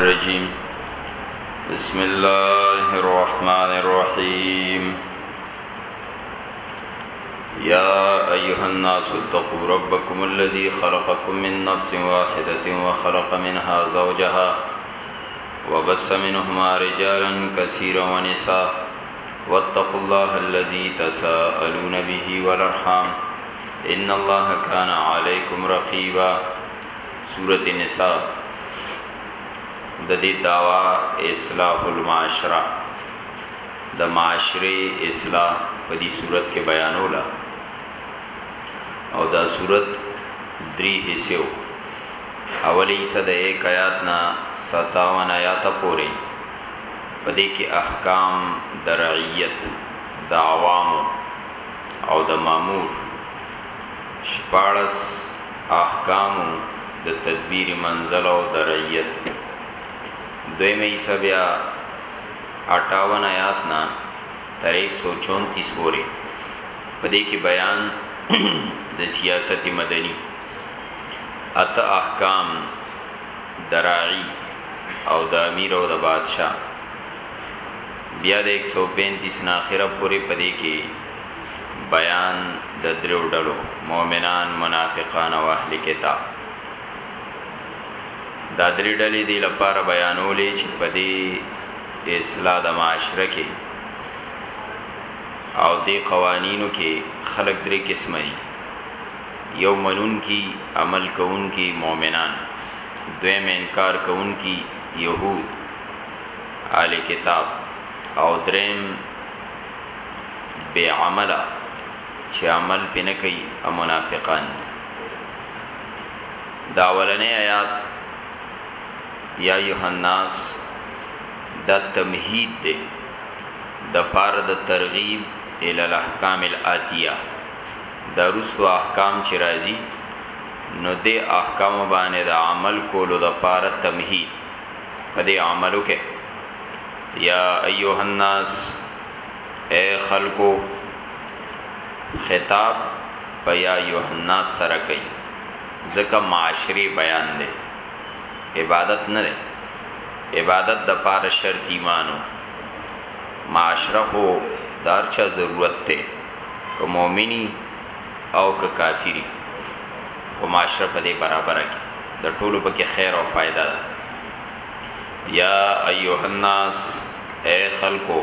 الرجيم بسم الله الرحمن الرحيم يا أيها الناس اتقوا ربكم الذي خلقكم من نفس واحدة وخلق منها زوجها وبس منهما رجالا كثيرا ونساء واتقوا الله الذي تساءلون به والأرحام إن الله كان عليكم رقيبا سورت نساء د دې داوا اصلاح المعاشره د معاشره اصلاح په دې صورت کې بیانولا او دا صورت درې حصو اولی حصہ د 1 آیات نا 57 آیات پورې پدې کې احکام د رعیت د عوامو او د مامور شپاړس، احکام د تدبیر منزل او د رعیت دویمه حصہ بیا 58 آیات نه تر 134 پورې په دې کې بیان د سیاست مدني ات احکام دراعي او د امیر او د بادشاه بیا د 135 نه اخره پورې په دې کې بیان د دریو ډلو مؤمنان منافقان او اهل کتاب دا درې ډلې دی لپاره بیانولې چې په دې اصلاح د معاشره کې او دې قوانینو کې خلق درې قسمه دي یو منون کی عمل کون کی مؤمنان دویم انکار کون کی یهود آل کتاب او دریم بی عمله چې عمل پې نه کوي او منافقان دي دا ولنې آیات یا ایه الناس دا تمهید دی د پار د ترغیب ال الاحکام الاتیه دا رسو احکام چې راځي نو د احکام باندې د عمل کولو د پار تمهید په دې عملو کې یا ایها الناس اے خلقو خطاب په یا ایها الناس سره کوي ځکه معاشري بیان دی عبادت نه دی عبادت د پاره شرط ایمانو معاشره خو دارچا ضرورت ته که مؤمنی او که کافری خو معاشره په دې برابر کې د ټولو پکې خیر او فایده ده یا ایها الناس اے خلقو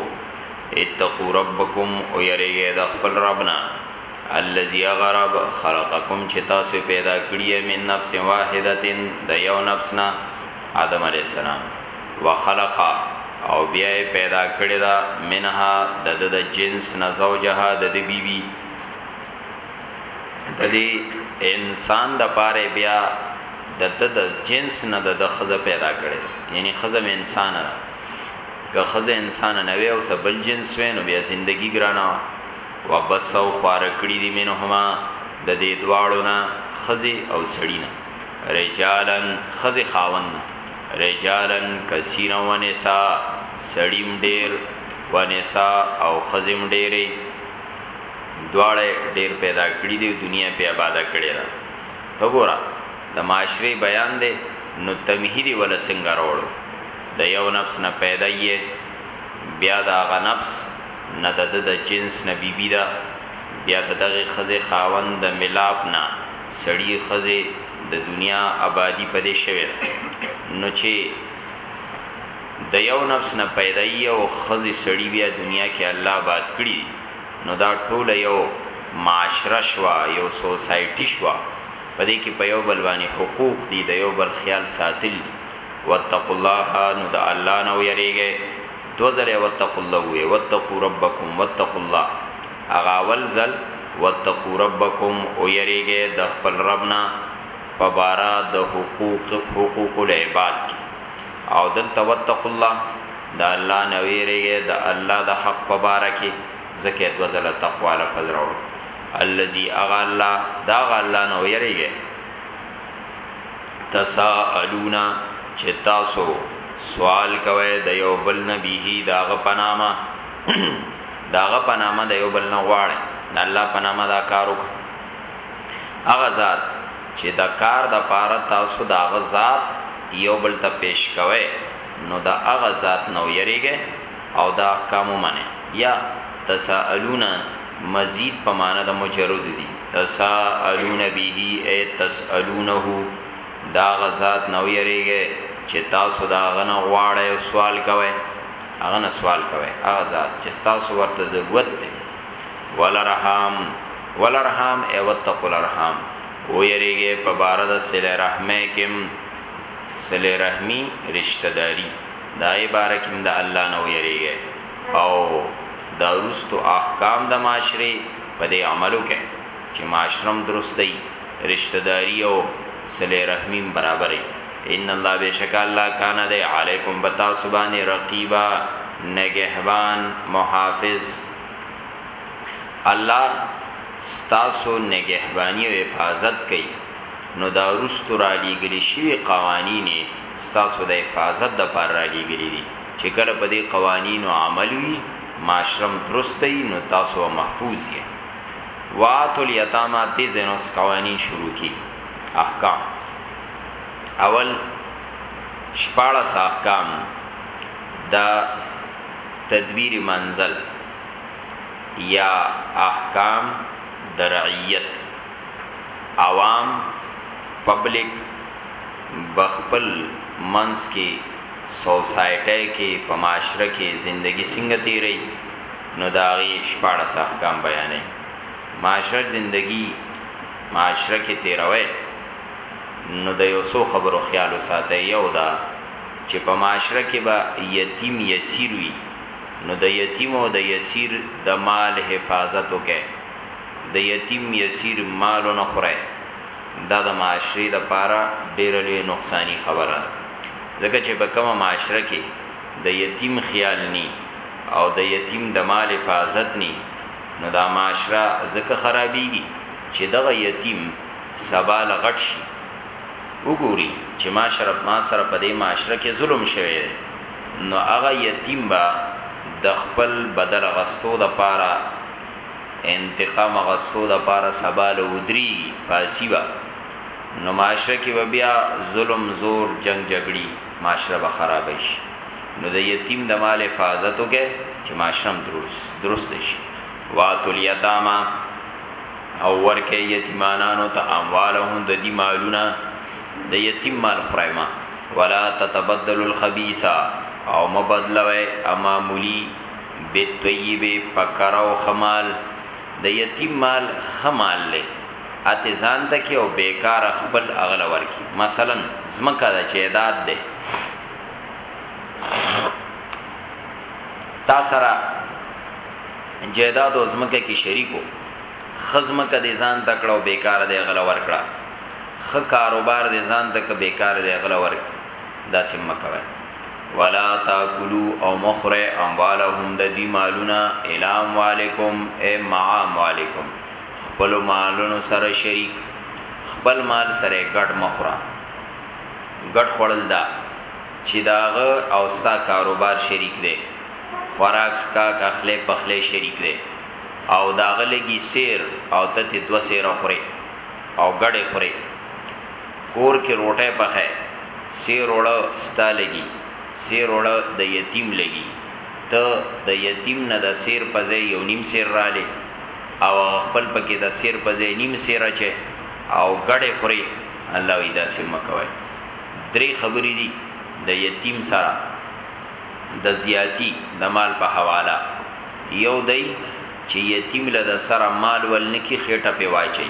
اتقوا ربکم او یریږئ د خپل ربنا الذي غرب خلقکم چې تاسو پیدا کړی من نفس واحده د یو نفسنا آدم علی السلام وخلق او بیا پیدا کړی دا منها د د جنس نزوجها د د بیبي بی د دې انسان د پاره بیا د د جنس نه د خزه پیدا کړي یعنی خزه مې انسان نه که خزه انسان نه وي او سبل جنس وي نو بیا ژوندۍ ګرانه وا بس او خوار کړی دي منهما د دې دواړو نه خزه او سړی نه رجالن خزه خاون نه رجالن کثیرا ونسا سړیم ډیر ونسا او خزم ډیره دواړه ډیر پیدا کړی دی دنیا په آباد کړی ده ته ګوره د معاشري بیان دی نو تمهیدی ول څنګه راوړو د یو نفس نه پیدا یې بیا دا غ نفس نه د د جنس نه بیبی دا بیا د دغه خزه خاوند د ملاپ نه سړی خزه د دنیا آبادی پدې شوی نو چې د یو نفس نه پیدا یې او خزه سړی بیا دنیا کې الله آباد کړی نو دا ټوله یو معاشره شوه، یو سوسایټي شوه، په دې کې په یو بل باندې حقوق دي، د یو بل خیال ساتل دي. واتقوا الله، نو د الله نه ویریږئ. دوه ځله یې واتقوا الله وویل، واتقوا ربکم، واتقوا الله. هغه اول ځل واتقوا ربکم، ویریږئ د خپل رب نه په باره د حقوق، حقوق العباد، کې او دلته واتقوا الله. د الله نه ویریږی د الله د حق په باره کی ځکه یې دوه ځله تقوا لفظ راوړو الذی هغه الله د هغه الله نه ویریږی تساءلون چې تاسو سوال کوي د یو بل نبی داغه پنامه داغه پنامه د یو بل نه غواړي الله پنامه دا کارو هغه ذات چې دا کار د پاره تاسو داغه ذات یو بل ته پیش کوي نو د هغه ذات نه ویریږئ او دا احکام ومنئ یا تساءلون مزید په معنی د مجرد دي تساءلون به ای تسألونه دا هغه ذات نه ویریږئ چې تاسو دا هغه نه غواړئ او سوال کوئ هغه نه سوال کوئ هغه ذات چې تاسو ورته ضرورت دی ولرحم ولرحم ای وتقوا الارحام ویریږئ په بار د صله رحمه کې صله رحمی رشته داری داغی باره کی هم د الله نه ویریږی او دا وروسته احکام د معاشری په دی عمل وکړی چی معاشره هم درسته یی رشته داری او صله رحمی هم برابر یی ان الله بیشکه الله کان دی علیکم بتاسو باندی رقیبا نگهبان محافظ الله ستاسو نگهبانی او حفاظت کوي نو دا وروسته رالیږل شوي قوانین یې ستاسو د حفاظت لپاره رالیږلي دي چې کله په دې قوانینو عمل وي معاشره هم درسته وي نو تاسو به محفوظ یې واتو الیتاما دې ځای نه قوانین شروع کی احکام اول شپاړس احکام دا تدبیر منزل یا احکام درعیت عوام پبلک بخپل منس کې سوسایټي کې په معاشره کې زندگی څنګه تیری نو داغي شپاړه احکام بیانې معاشره زندگی معاشره کې تیروي نو د یو څو خبرو خیال وساته یو دا چې په معاشره کې به یتیم یسیر وي نو د یتیم او د یسیر د مال حفاظت وکړي د یتیم یسیر مال ونه خورئ دا د معاشرې د پاره ډېره لوی نقصاني خبره ده ځکه چې په کومه معاشره کې د یتیم خیال نی او د یتیم د مال حفاظت نی نو دا معاشره ځکه خرابېږي چې دغه یتیم سبا لغټ شي وګوري چې ما شرف ما سره په دې معاشره کې ظلم شوی دی نو هغه یتیم به د خپل بدل غستو د پاره انتقام اغستو د پاره سبا له ودری پاسی با نو معاشره کې به بیا ظلم زور جنگ جګړی معاشره به خراب شي نو د یتیم د مال حفاظت وکړي چې معاشره درست درست شي واتل یتاما او ورکه یتیمانانو ته اموالهم د دې مالونه د یتیم مال خرایما ولا تتبدل الخبيث او مبدلوي اما مولي بالطیبه په کره او ښه مال، د یتیم مال ښه مال دی، اتې ځان ته کړي او بېکاره خپل هغه له ورکړي، مثلاً ځمکه ده، جایداد دی، تا سره جایداد او ځمکه کې شریک وو، ښه ځمکه دې ځان ته کړه او بېکاره دې هغه له ورکړه، ښه کاروبار دې ځان ته که بېکاره دې هغه له ورکړه، داسې مه کوئ. ولا تاکلو او مخره اموالهم د دی مالونه الام والکم ای معام والکم خپل مالونو سره شریک خپل مال سره ګډ مخره ګډ خړل دا چې داغه او ستا کاروبار شریک دی خوراک سکا کخله پخله شریک دی او داغه لګي سیر او ته دو سیر خوري او ګډه خوري کور کې روټه پخه سیر وړه ستا لګي سیر وړه د یتیم لګي ته د یتیم نه د سیر په ځای یو نیم سیر را لې او خپل پکې د سیر په ځای نیم سیر اچي او ګړې خوري الله وی دا سیم کوي درې خبرې دي د یتیم سره د زیاتی د مال په حواله یو دی چې یتیم له د سره مال ولنکی خېټه په واچي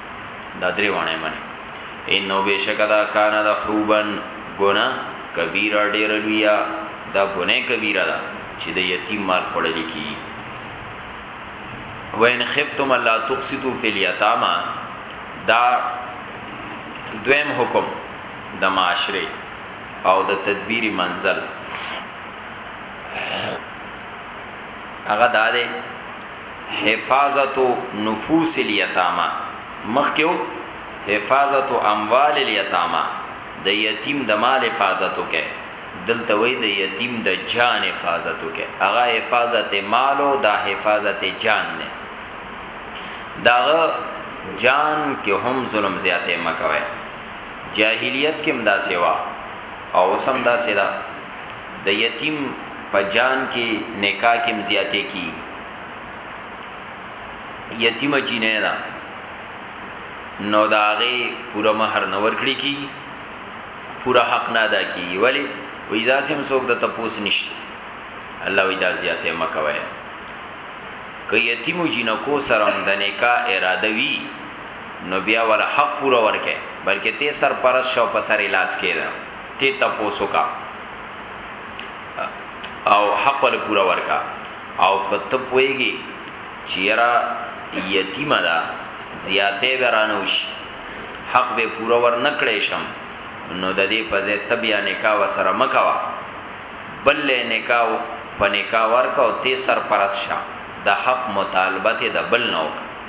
دا درې وانه منی انه بشک دا کان دا خوبن ګنا کبیره ډیر لویا دا ګنه کبیره ده چې د یتیم مال خړل کی وین خفتم الله تقسطو فی الیتاما دا دویم حکم د معاشره او د تدبیر منزل هغه داله حفاظت نفوس الیتامی مخکې و حفاظت اموال الیتامی د یتیم د مال حفاظت وکه دلته وای د یتیم د جان حفاظت وکه هغه حفاظت مال او دا حفاظت جان نه داغه جان کې هم ظلم زیاته مکوي جاهلیت کې مدا سیوا او سم دا سیدا د یتیم په جان کی نکاح کی هم زیاتی کیږی یتیمه جینه ده نو دا هغه پوره مہر نه ورکړي کی پوره حق نه ادا کی ولی وې ځاسم څوک د تپوس نشته الله وې دا زیاته مکوي که یتیم جنکو سره د نکاح اراده وی نو بیا ول حق پوره ورکه بلکې ته سر پرس شو په سر لاس کېده تی تپوس وکا او حق ول پورا ورکا او کته پويږي چې یرا یتیمه ده زیاتې ورانوش حق به پورا ور نکړې شم نو د دې په ځای تبیا نکاح وسره مکوا بل نکاح په نکاح ورکا او تی سر پرس شه د حق مطالبه ته د بل نوک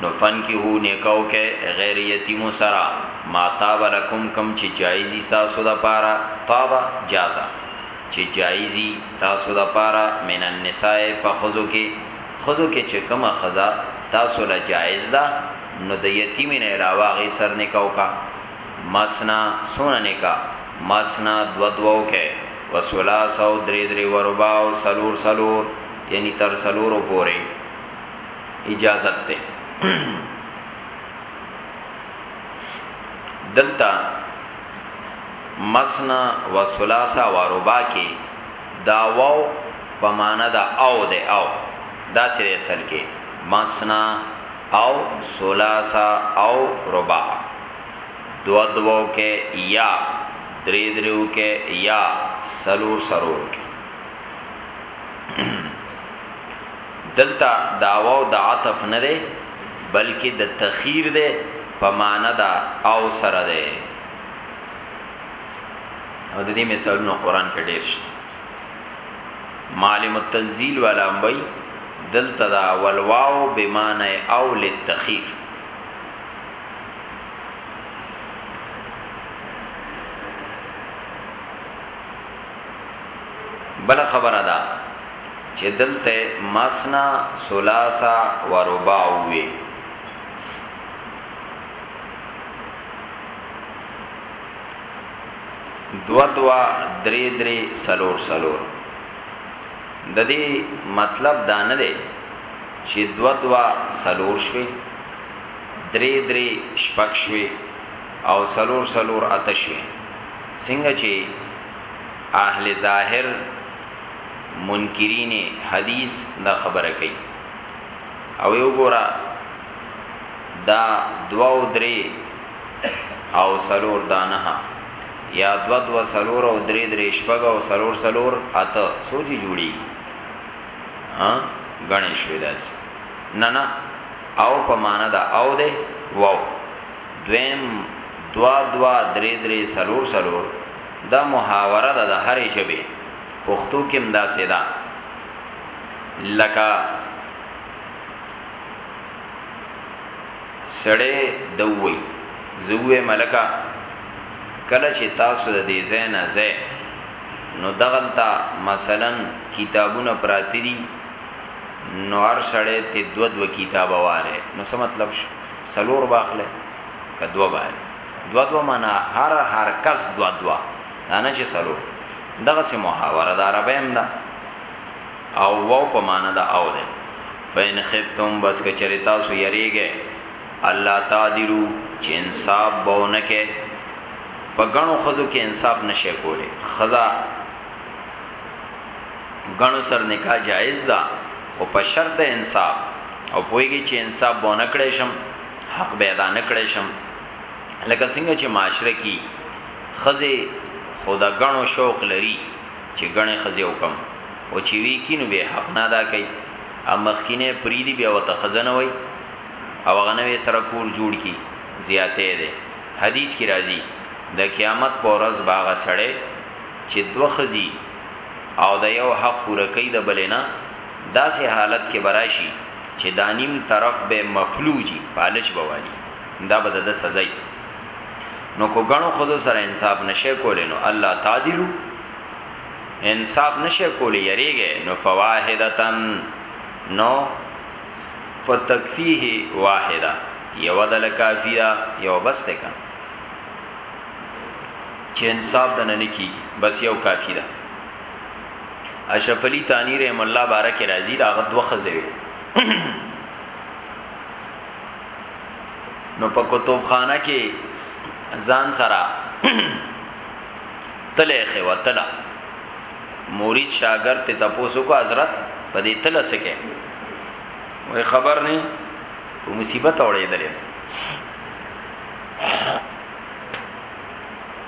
نو فن کی هو نیکاو کې غیر یتیم سرا ما تاب لکم کم چې جایزی تاسو د پاره تاب جازا چې جایزی تاسو د پاره من النساء په خزو کې خزو کې چې کومه خزا تاسو لا جایز ده نو د یتیم نه علاوه غي سر نکاو کا مسنا سونه نکا مسنا دو دوو کې وسولا سو درې درې ورباو سلور سلور یعنی تر سلور پورې اجازت ته دلته مسنا و ثلاثه و رباع کې دا واو په معنا دا او ده او دا سره اصل کې مسنا او ثلاثه او رباع دو دو کې یا درې درو کې یا سلور سرور کې دلته دا واو د عطف نه دی بلکه د تخیر دی په معنی د او سره دی او د دې مثالونه قران کې ډیر شته معلم التنزيل والا وای دلته دا والواو بمعنی او للتخير بل خبره ده چې دلته مسنا ثلاثه و رباع وي دو دوا درې درې سلور سلور د دې مطلب دا نه دی چې دو دوا سلور شوي درې درې شپږ شوي او سلور سلور آتش شوي څنګه چې اهل ظاهر منکرین حدیث دا خبره کوي او یو ګورا دا دوا او درې او سلور دا نه یا دوا دوا سلور او درې درې شپږ او سلور سلور اته سوچي جوړي ها غنیش ویداس نه نه او په معنا دا او ده واو دویم دوا دوا درې درې سلور سلور دا محاوره ده د هرې ژبې پښتو کې هم داسې ده لکه سړی دوی زوې ملکا کله چې تاسو د دې ځای نه ځای نو دغلتا مثلا کتابونه پراتی دي نو هر سړی ته دو دو کتابه واره نو څه مطلب شو سلور باخله کدو باندې دوا دوا معنا هر هر کس دوا دوا دا نه چې سلو دغه سه محاوره د عربیم ده او واو په معنا ده او ده فین خفتم بس کچری تاسو یریږئ الله تعالی چې انصاف بونه کې په غنو خزو کې انصاف نشي کوله خزا غنو سر نکاح جایز ده خو په شرط انصاف او پویږي چې انصاف بونه کړې شم حق به ادا نکړې شم لکه څنګه چې معاشره کې خزه خدا غنو شوق لري چې غنې خزه وکم او چې وی کینو به حق نه ادا کوي امخکینه پریدي بیا وته خزنه وای او غنوي سره کور جوړ کی زیاته ده حدیث کی راځي د قیامت پر ورځ باغ سړې چې دوه خزي او د یو حق پوره کوي د بلینا داسې حالت کې براشي چې دا نیم طرف به مفلوجی پالچ به والی دا به د سزای نو کو غنو خود سره انصاف نشه کول نو الله تعدلو انصاف نشه کول یریږي نو فواحدتن نو فتکفیه واحده یو دل کافیه یو بس ته کن چې انصاف دنه نکی بس یو کافی ده اشرف علی تانی رحم الله بارک راضی دا غد وخزه نو په کتب خانه کې ځان سره تله خو تله مورید شاګرد ته تاسو کو حضرت په دې تله سکه وای خبر نه په مصیبت اورېدلې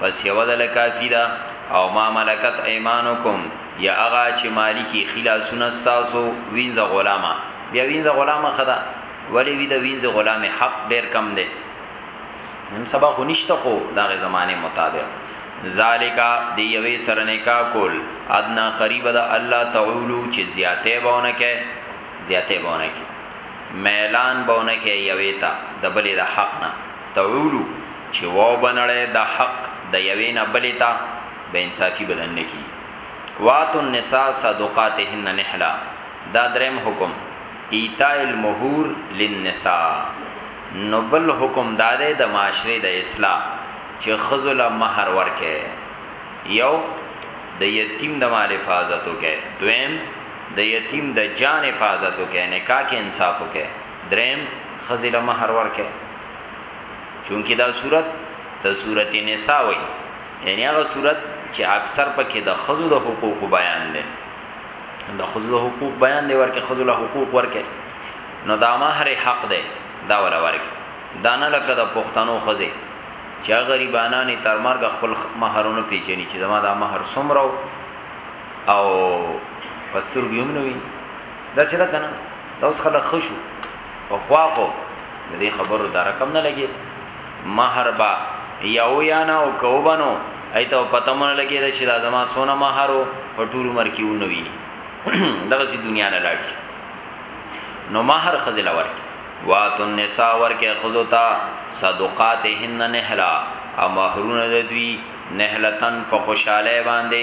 پس یو دل کافی ده او ما ملکت ایمانکم یا اغا چه مالی کی خلا سونه ستاسو وینز غلامه بیا وینز غلامه خدا ولی وی د وینز غلامه حق ډیر کم ده نن سبا خو نشته خو دغه زمانه مطابق ذالکا دی یوې سره نکاح کول ادنا قریب ده الله تعالی چې زیاته بونه کې زیاته بونه کې میلان بونه کې یوې ته د بلې د حق نه تعولو چې واو بنړی د حق د یوې نه بلې ته به انصافي بدن نه کی واتو النساء صدقاتهن نحلا دا دریم حکم ایتاء المهور للنساء نو بل حکم دا دی د معاشره د اصلاح چې خزل مہر ورکه یو د یتیم د مال حفاظت وکه دویم د یتیم د جان حفاظت وکه نکاح کې انصاف وکه دریم خزی له مہر ورکه چونکی دا صورت د صورت نساء وای یعنی هغه صورت چې اکثر پکې د خزو د حقوق بیان دی د خزو د حقوق بیان دی ورکه خزو له حقوق ورکه نو دا مہر حق دی دا ولا ورکه دانه لکه د پښتنو خزه چې غریبانانی تر مرګ خپل مہرونه پیچنی چې زما دا مہر سمرو او پستر بیوم نوی دا چې دا کنه دا اوس خلک خوشو او خواخو د دې خبرو دا رقم نه لګي مہر با یو یا نه او کو بنو ایته پته مون لګي دا چې دا زما سونه مہرو په ټول عمر کې ونه ویني دغه سي دنیا نه لاړ شي نو مہر خزل ورکي وات النساء ورکه خزوتا صدقاتهن نهلا او مہرونه د دوی نهلتن په خوشاله باندې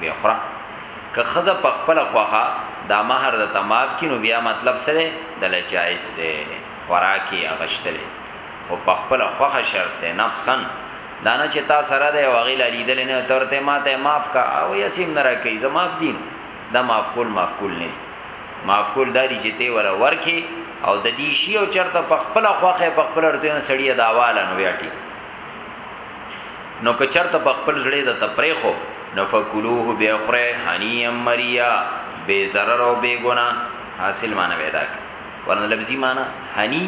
وی خورا که خزه په خپل خوخه دا مہر د تماف کینو بیا مطلب سره د لجایز ده خوراکي اغشتل خو په خپل خوخه شرط ده نفسا دانه چې تا سره ده او غیلا لیدل نه ترته ماته معاف کا او یسیم نه راکې زماف دین دا معاف کول معاف کول نه معاف کول داری چې ته ولا ورکی او د دې شی او چرته په خپل خوخه په خپل ارته سړی داواله نو بیا ټیک نو که چرته په خپل ځړې د تپرې خو نفکلوه به اخره حنیم مریا بے ضرر او بے گنا حاصل معنی پیدا کی ورنه لفظی معنی حنی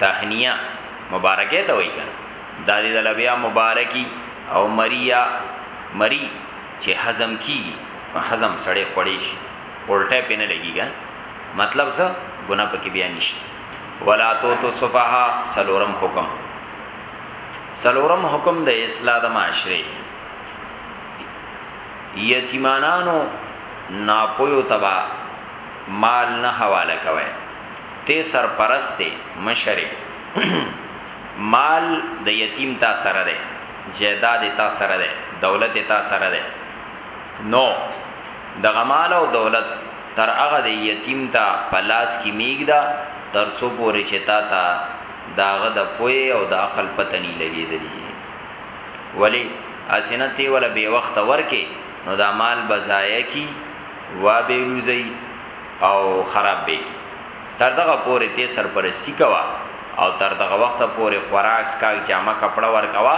تهنیه مبارکه ته وای کنه د دې د لبیا مبارکی او مریا مری چې هضم کی هضم سړې خړې شي الټه پینې لګیږي مطلب څه ګنا پکې بیا نشي ولا تو تو صفها سلورم حکم سلورم حکم د اصلاح د معاشره یتیمانانو ناپویو تبا مال نه حواله کوي ته سرپرسته مشره مال د یتیم تا سره ده جیداد تا سره ده دولت تا سره ده نو دغه مال او دولت تر هغه دی یتیم ته په لاس کی میږده تر څو پوری چه تا ته د هغه د پوهی او د عقل پته نی لګیدلی ولی هسی نه ته ولا بی وخته ورکی نو دا مال به ضایع کی و به لوزی او خراب به کی تر دغه پوری ته سرپرستی کوا او تر دغه وخت پوری خوراک سکاک جامه کپڑا ورکوا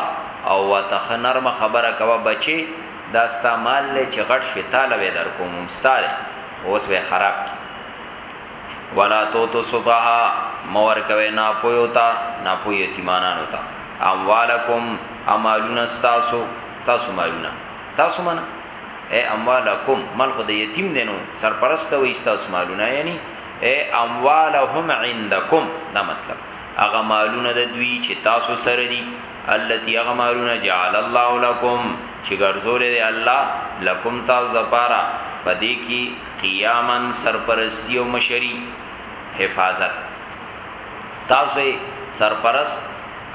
او وته نرم خبره کوا بچی دا ستا مال دی چه غټ شوی تاله به درکوم هم ستا دی خو اوس به خراب کی ولا توتو صفحا مور کوي نا پویو تا نا پوی یتیمانانو تا اموالکم امالون استاسو تاسو مالونه تاسو منا اے اموالکم مال خو د یتیم دینو سرپرست وې استاسو مالونه یعنی اے اموالهم عندکم دا مطلب هغه مالونه د دوی چې تاسو سره دي التي هغه مالونه جعل الله لكم چې ګرځولې دی الله لكم تاسو د پاره پدې کې قیاما سرپرستی او مشری حفاظت تاسو سرپرست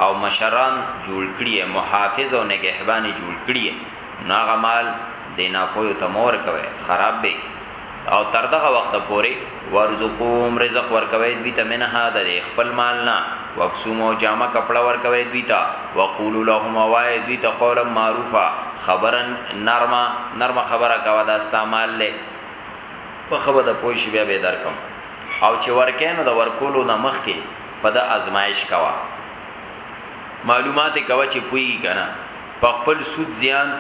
او مشران جوړ کړی محافظ او نگهبان جوړ کړی ناغه مال دینا پوی ته مور کوي خراب به او تر دغه وخت پورې ورزقوهم رزق ورکوي دوی ته منها د خپل مال نه وکسوم او جامه کپړه ورکوي دوی ته وقولو لهم وای دوی ته قولا معروفا خبرا نرمه نرمه خبره کوا دا ستا مال له په خبره د پوه شي بیا به درکم او چې ورکینو د ورکولو نه مخ کې په د ازمایش کوا معلومات کوا چې پوي کنه په خپل سود زیان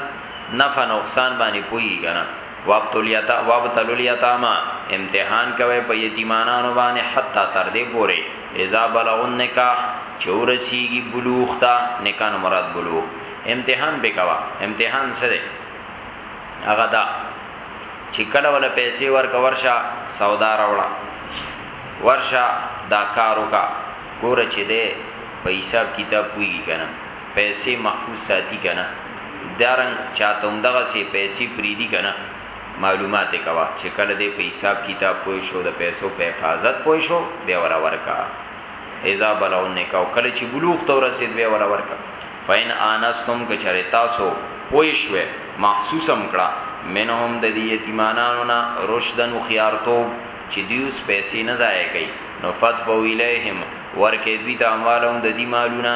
نفع نقصان باندې پوي کنه وابتل یتا وابتل الیتاما امتحان کوي په یتیمانانو باندې حتا تر دې پوري اذا بلغ النکاح چورسیږي بلوغ تا نکان مراد بلوغ امتحان وکوا امتحان سره هغه دا چې کله ولا پیسې ورک ورشه سودا راوړه ورشه دا کارو کا کور چې دې په حساب کتاب پوي کنه پیسی محفوظ ساتی کنه دا رنګ چاته هم دغسی پیسی پریدی کنه معلومات کوه چه کله دی په حساب کتاب پوه شو د پیسو په حفاظت پوه شو بیا ولا ورکه اذا بلغ النکاح کله چه بلوغ ته ورسید بیا ولا ورکه فان آنستم که چره تاسو پوه شوه محسوسم کړه منهم د دی یتیمانانو نه رشدن خيارتوب چه دیوس پیسی نه ضایع کوي نو فتبو الیهم ورکه دوی ته اموالهم د دی مالونه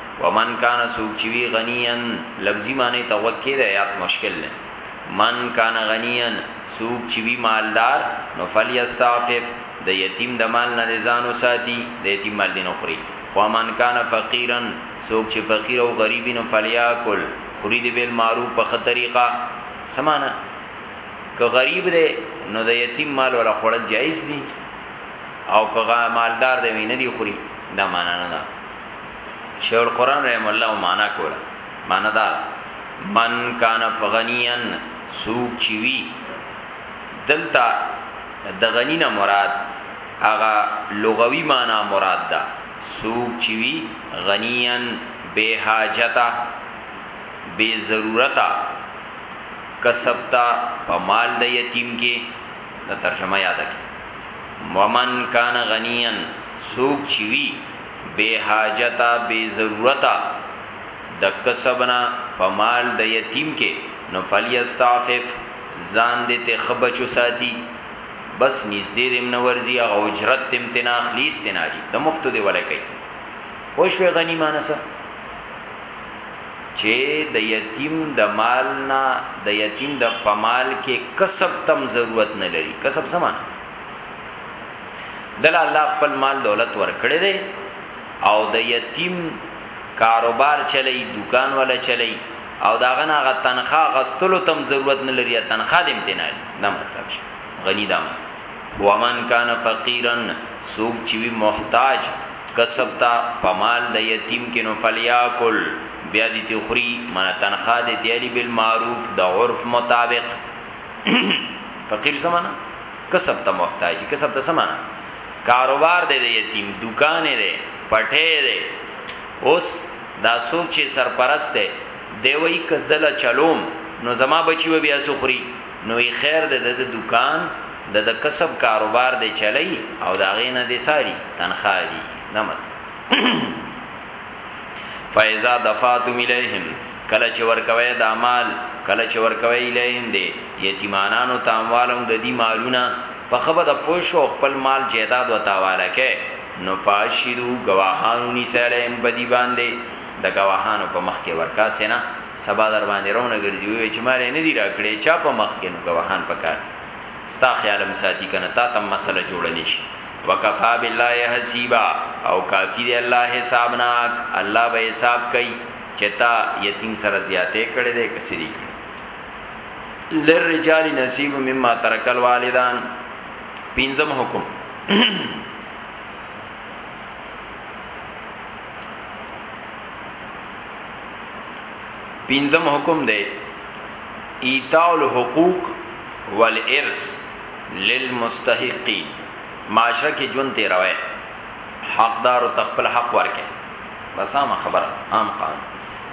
ومن کان سوک چوی غنیان لفظی معنی ته غوږ کېده آیات مشکل دی من کان غنیان سوک چوی مالدار نو فلیستعفف د یتیم د مال نه ځان وساتي د یتیم مال دین خوري خو من کان فقیرا سوک چې فقیر او غریب نو فلیاکل خوري دی بل معروف په طریقه سمانه که غریب دی نو د یتیم مال ولا خورل جایز دي او که مالدار دی ویني خوري دا معنا نه ده شیخ القران رحم الله معنا کوله معنا دا من کان فغنیان سوق چوي دلتا د غنینا مراد هغه لغوي معنا مراد ده سوق چوي غنیان به حاجتا به ضرورتا کسبتا په مال د یتیم کې د ترجمه یاد کړئ ومن کان غنیان سوق چوي بی حاجته بی ضرورته د کسب نه په مال د یتیم کې نو فلیستعفف ځان دې ته خبچو ساتي بس نږدې دې نه ورځي هغه اجرت دې امتنا خلی استنادي د مفتو دې ولا کوي پوښوي غنی مانسه چې د یتیم د مال نه د یتیم د پمال کې کسب تم ضرورت نه لري کسب سمانه دل الله خپل مال دولت ورکړي دی او د یتیم کاروبار چلی دکان ولا چلی او داغه نه غ تنخوا غستلو تم ضرورت نه لري تنخوا دې امتناع نه مطلب شي غنی دا مطلب ومن کان فقیرا سوق چوي محتاج کسب تا پمال د یتیم کې نو فلیاکل بیا دې تخری من تنخوا دې تیلی بالمعروف د عرف مطابق فقیر سمانه کسب ته محتاج کسب ته سمانه کاروبار دی د یتیم دکان دی پټه دی اوس دا څوک چې سرپرست دی دی وای کدل چلوم نو زما بچی و بیا سخري نو یې خیر دی د دکان د د کسب کاروبار دی چلی او دا غینه دی ساری تنخواه دی نمت فایزا دفاتم الیهم کله چې ورکوي دا مال کله چې ورکوي الیهم دی یتیمانانو ته اموال هم ددی مالونه په خه بده پوه شو او خپل مال جایداد ورته حواله کړئ نو فاشهدو ګواهان ونیسئ علیهم په دی باندی د ګواهانو په مخ کی ورکاسی نه سبا در باندی رونه ګرځی ووایی چی مال یی ندی راکړی چا په مخ کی نو ګواهان پکار دی ستا خیال هم ساتی کنه تاته هم مسله جوړه نشی وکفا بالله حسیبا او کافی دی الله حسابناک الله به حساب کوي چی تا یتیم سره زیاته کړی دی کسری کړی للرجال نصیب مما ترک الوالدان پنځم حکم پنځم حکم دی ایتاء الحقوق والارث للمستحقین معاشره کې جون ته راوي حقدار او تخپل حق ورکه بس عام خبره عام قانون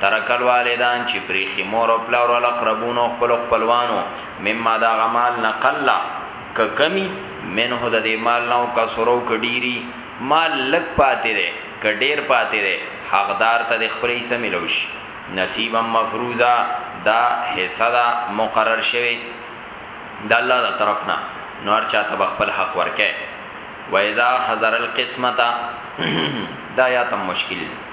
ترک الوالدان چی پریخی مور او پلار والاقربون او خپل خپلوانو مما دا غ مال نه قل که کمی منه د دی مال نه او کثر او که ډیری مال لږ پاتی دی که ډیر پاتی دی حقدار ته د خپل حصه ملو شی نصیبا مفروضا دا حصه ده مقرر شوی د الله د طرف نه نو هر چاته به خپل حق ورکه و اذا حضر القسمت دا یا تم مشکل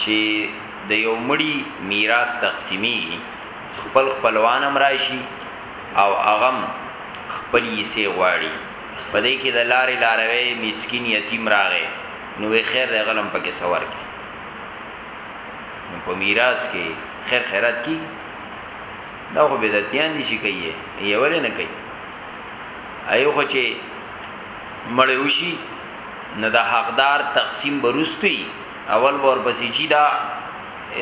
چي د یو مړي میراث تقسیمیږي خپل خپلوان هم راشي او هغه هم خپل حصې غواړي په دې کي د لاري لاروی مسکین یتیم راغی نو وي خیر دی هغه له هم پکې څه ورکړي نو په میراث کي خیر خیرات کی دا خو بدعتیان دي چې کوي یې ولې نه کوي ایو خو چې مړ وشي نو د حقدار تقسیم بروستوي اول به ورپسې چی دا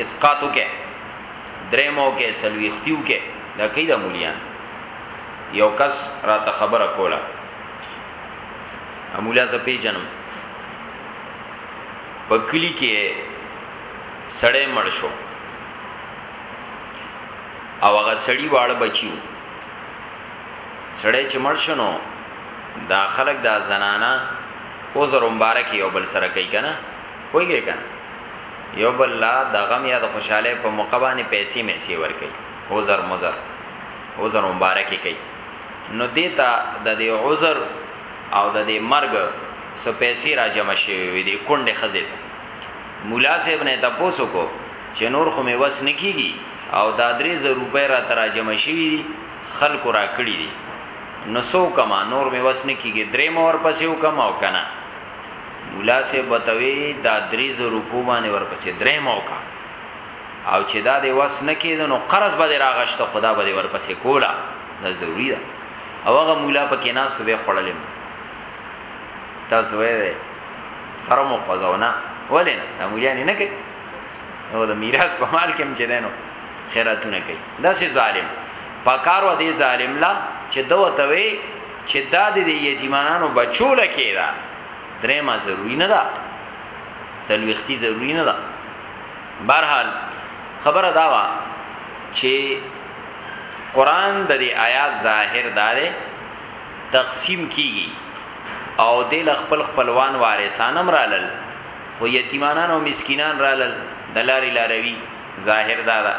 اسقاط وکې درېمو کې سلويختیو کې دا کیدا مولیان یو کس را ته خبره کوله امولا ز پیجنم په کلی کې سړی مړ شو او هغه سړی واړه بچیو سړی چې مړ شنو دا خلک دا زنانا عذر مبارک یو بل سره کوي کنه پويږي کنه یو بل لا د غم یا د خوشاله په موقع باندې پیسې مې سی ور کوي عذر مزر عذر مبارک کوي نو دیتا د دې عذر او د دې مرګ سو پیسې را جمع شوي وي دي کونډه خزه ته مولا صاحب نه تاسو کو چې نور خو مې وس نکېږي او دا درې زر روپۍ را تراجمه شوي دي خلکو را کړی دي نو سو کما نور می وس نه کیږي درې مو ورپسې وکم او کنه مولا سه بتوي دا درې زو رکو باندې ورپسې درې مو کا او چې دا د وس نه کید نو قرض به راغشت خدا به ورپسې کولا دا ضروری ده او هغه مولا پکې نه سوې خړلم تاسو وې سره مو فزونه ولې نه دا مولا نه کوي او د میراث په مال کې هم چې دینو خیراتونه کوي دا سي ظالم پکار و دې ظالم لا چې دو ته وي چې دا د یتیمانو بچو لکه دا درې ما ضروری نه ده سلوختی ضروری نه ده بهرحال خبره دا وا چې قران د دې آیات ظاهر داره تقسیم کیږي او د خپل خپلوان وارثانم رالل خو یتیمانان او مسکینان رالل دلاری لاروی ظاهر دا ده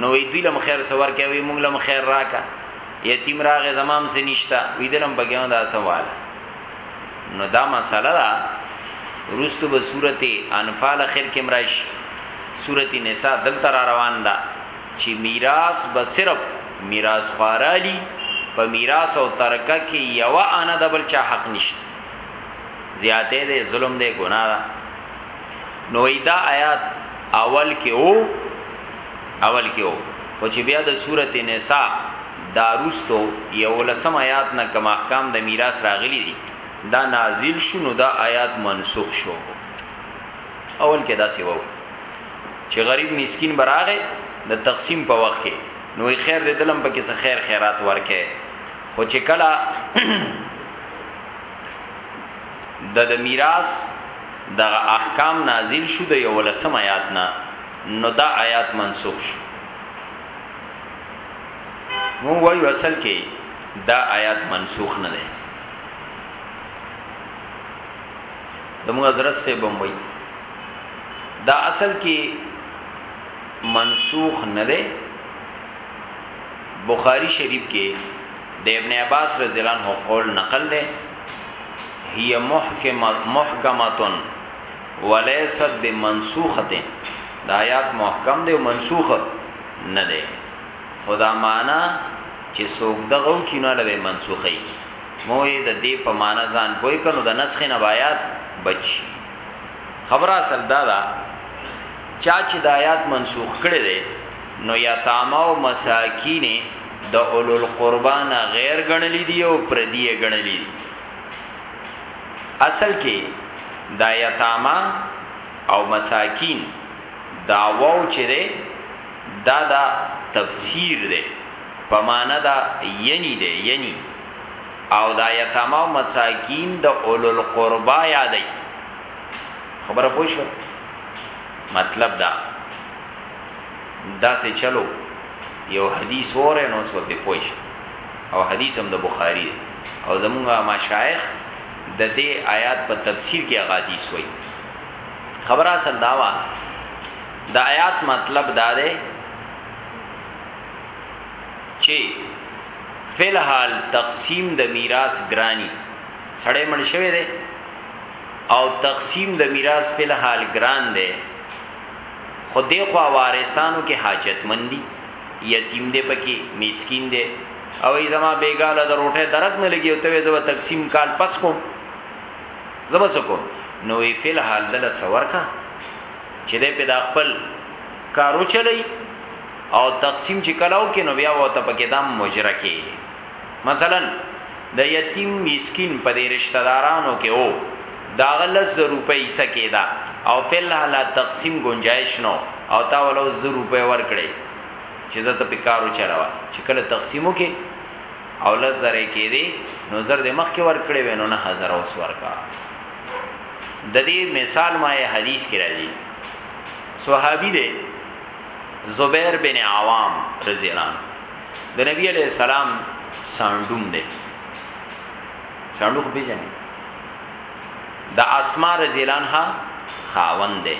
نو وی دوی لم خیر سور کې وی مونږ لم خیر راکا یتیم راغه زمام سه نشتا وی دلم بګیون دا ته واله نو دا مساله دا روستو به سورته انفال اخر کې مرش سورته نساء دل تر روان دا چې میراث به صرف میراث خوارالی په میراث او ترکه کې یو انا دبل چا حق نشته زیاته ده ظلم ده ګناه ده نو ایدا آیات اول کې او اول کې او خو چې بیا د سورته نساء داروستو یو لسم آیات نه کم احکام د میراث راغلي دي دا نازل شو نو دا آیات منسوخ شو اول کې دا سی وو چې غریب مسكين براغه د تقسیم په وخت کې نو خیر دې دلم په کې څه خیر خیرات ورکه خو چې کله د د میراث دغه احکام نازل شو د یولسم آیات نه نو دا آیات منسوخ شو مو وایو اصل کې دا آیات منسوخ نه ده زموږ حضرت سے بموي دا اصل کې منسوخ نه ده بخاری شریف کې د ابن عباس رضی الله عنه قول نقل ده هي محکمه محکمه وليست بمنسوخه دا آیات محکم دی او منسوخ نه دی خدا معنا چې څوک دغه کینه لوي منسوخه ای موې د دې په معنا ځان پوي کنو د نسخ نه آیات بچ خبره اصل دا دا چا چې د آیات منسوخ کړي دي نو یتامی او مساکین یې د اولوالقربی نه غیر ګڼلي دي او پردي یې ګڼلي دي اصل کې دا یتامی او مساکین دا واو چې ده دا دا تفسیر ده په معنا دا یعنی ده یعنی او دا یتاما او مساکین د اولو القربا یادای خبره پوښو مطلب دا داسې چلو یو حدیث وره نو سبب دې پوي شي او حدیث هم د بخاری دی او زمونږه مشایخ د دې آیات په تفسیر کې اغادیس وای خبره اصل داوا د دا آیات مطلب دا دی چې فلحال تقسیم د میراث ګرانی سړی مړ شوی دی او تقسیم د میراث فلحال ګران دی خو دی خو وارثانو کې حاجتمن دي یتیم دی پکې مسکین دی او ای زما بیګاله د روټه درک نه لګي او ته زما تقسیم کال پس کوم زما سکو نو وی فل حال دل سور کا چې دې په د خپل کارو چلی او تقسیم چې کلاو کې نو بیا وته پکې دام مجره کې مثلا د یتیم مسکین په دې رشتہ دارانو کې او داغه لس زر روپۍ حصہ کېدا او فی الحال تقسیم گنجائش نو او تا ولو زر روپۍ ورکړې چې زه ته پکارو چلاوه چې کله تقسیمو کې او لس زر کې دی نو زر دې مخ کې ورکړې وینو نه هزار اوس ورکا د دې مثال ما یې حدیث کې راځي صحابي دی زبیر بن عوام رضی الله عنه د نبی علیہ السلام ساندوم دی ساندو خو پیژنې د اسماء رضی الله عنها خاوند دی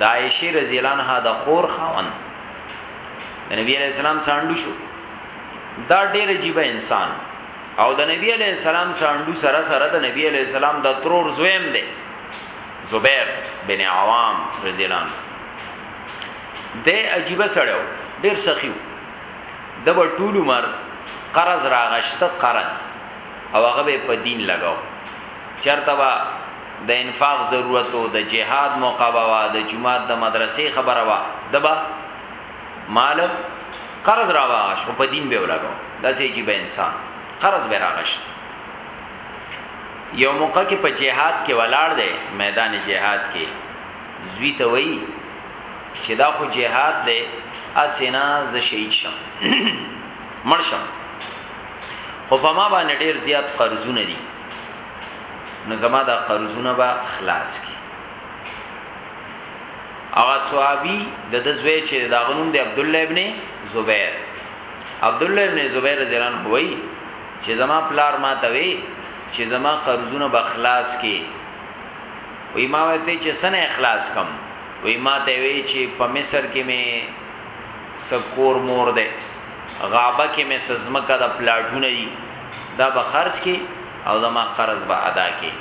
د عائشه رضی الله عنها د خور خاوند د نبی علیہ السلام ساندو شو دا ډېر عجیب انسان او د نبی علیہ السلام ساندو سره سره د نبی علیہ السلام د ترور زویم دی زبیر بن عوام رضی الله عنه دی عجیب سړی و ډیر سخی و د به ټول عمر قرض راغشت قرض او هغه به په دین لگاو چرته با د انفاق ضرورت او د جهاد موقع وا د جمعات د مدرسې خبره وا دبا مال قرض راغش په دین به ولګاو داسې عجیب انسان قرض به راغشت یو موقع کې په جهاد کې ولاړ دی میدان جهاد کې زوی ته وای چې دا خو جهاد دی اسینا ز شهید شم مرشم خو په ما باندې ډیر زیات قرضونه دي نو زما دا قرضونه به خلاص کی اغا صحابی د دزوی چې دا غنوم دی عبد الله ابن زبیر عبد الله ابن زبیر رضی الله عنه وای چې زما پلار ما ته وی چې زما قرضونه به خلاص کی وی ما وی ته چې سنه اخلاص کم وی ما ته وی چې په مصر کې مې سکور مور ده غابه کې مې سزمکه د پلاټونه دي دا به خرج کې او زما قرض به ادا کې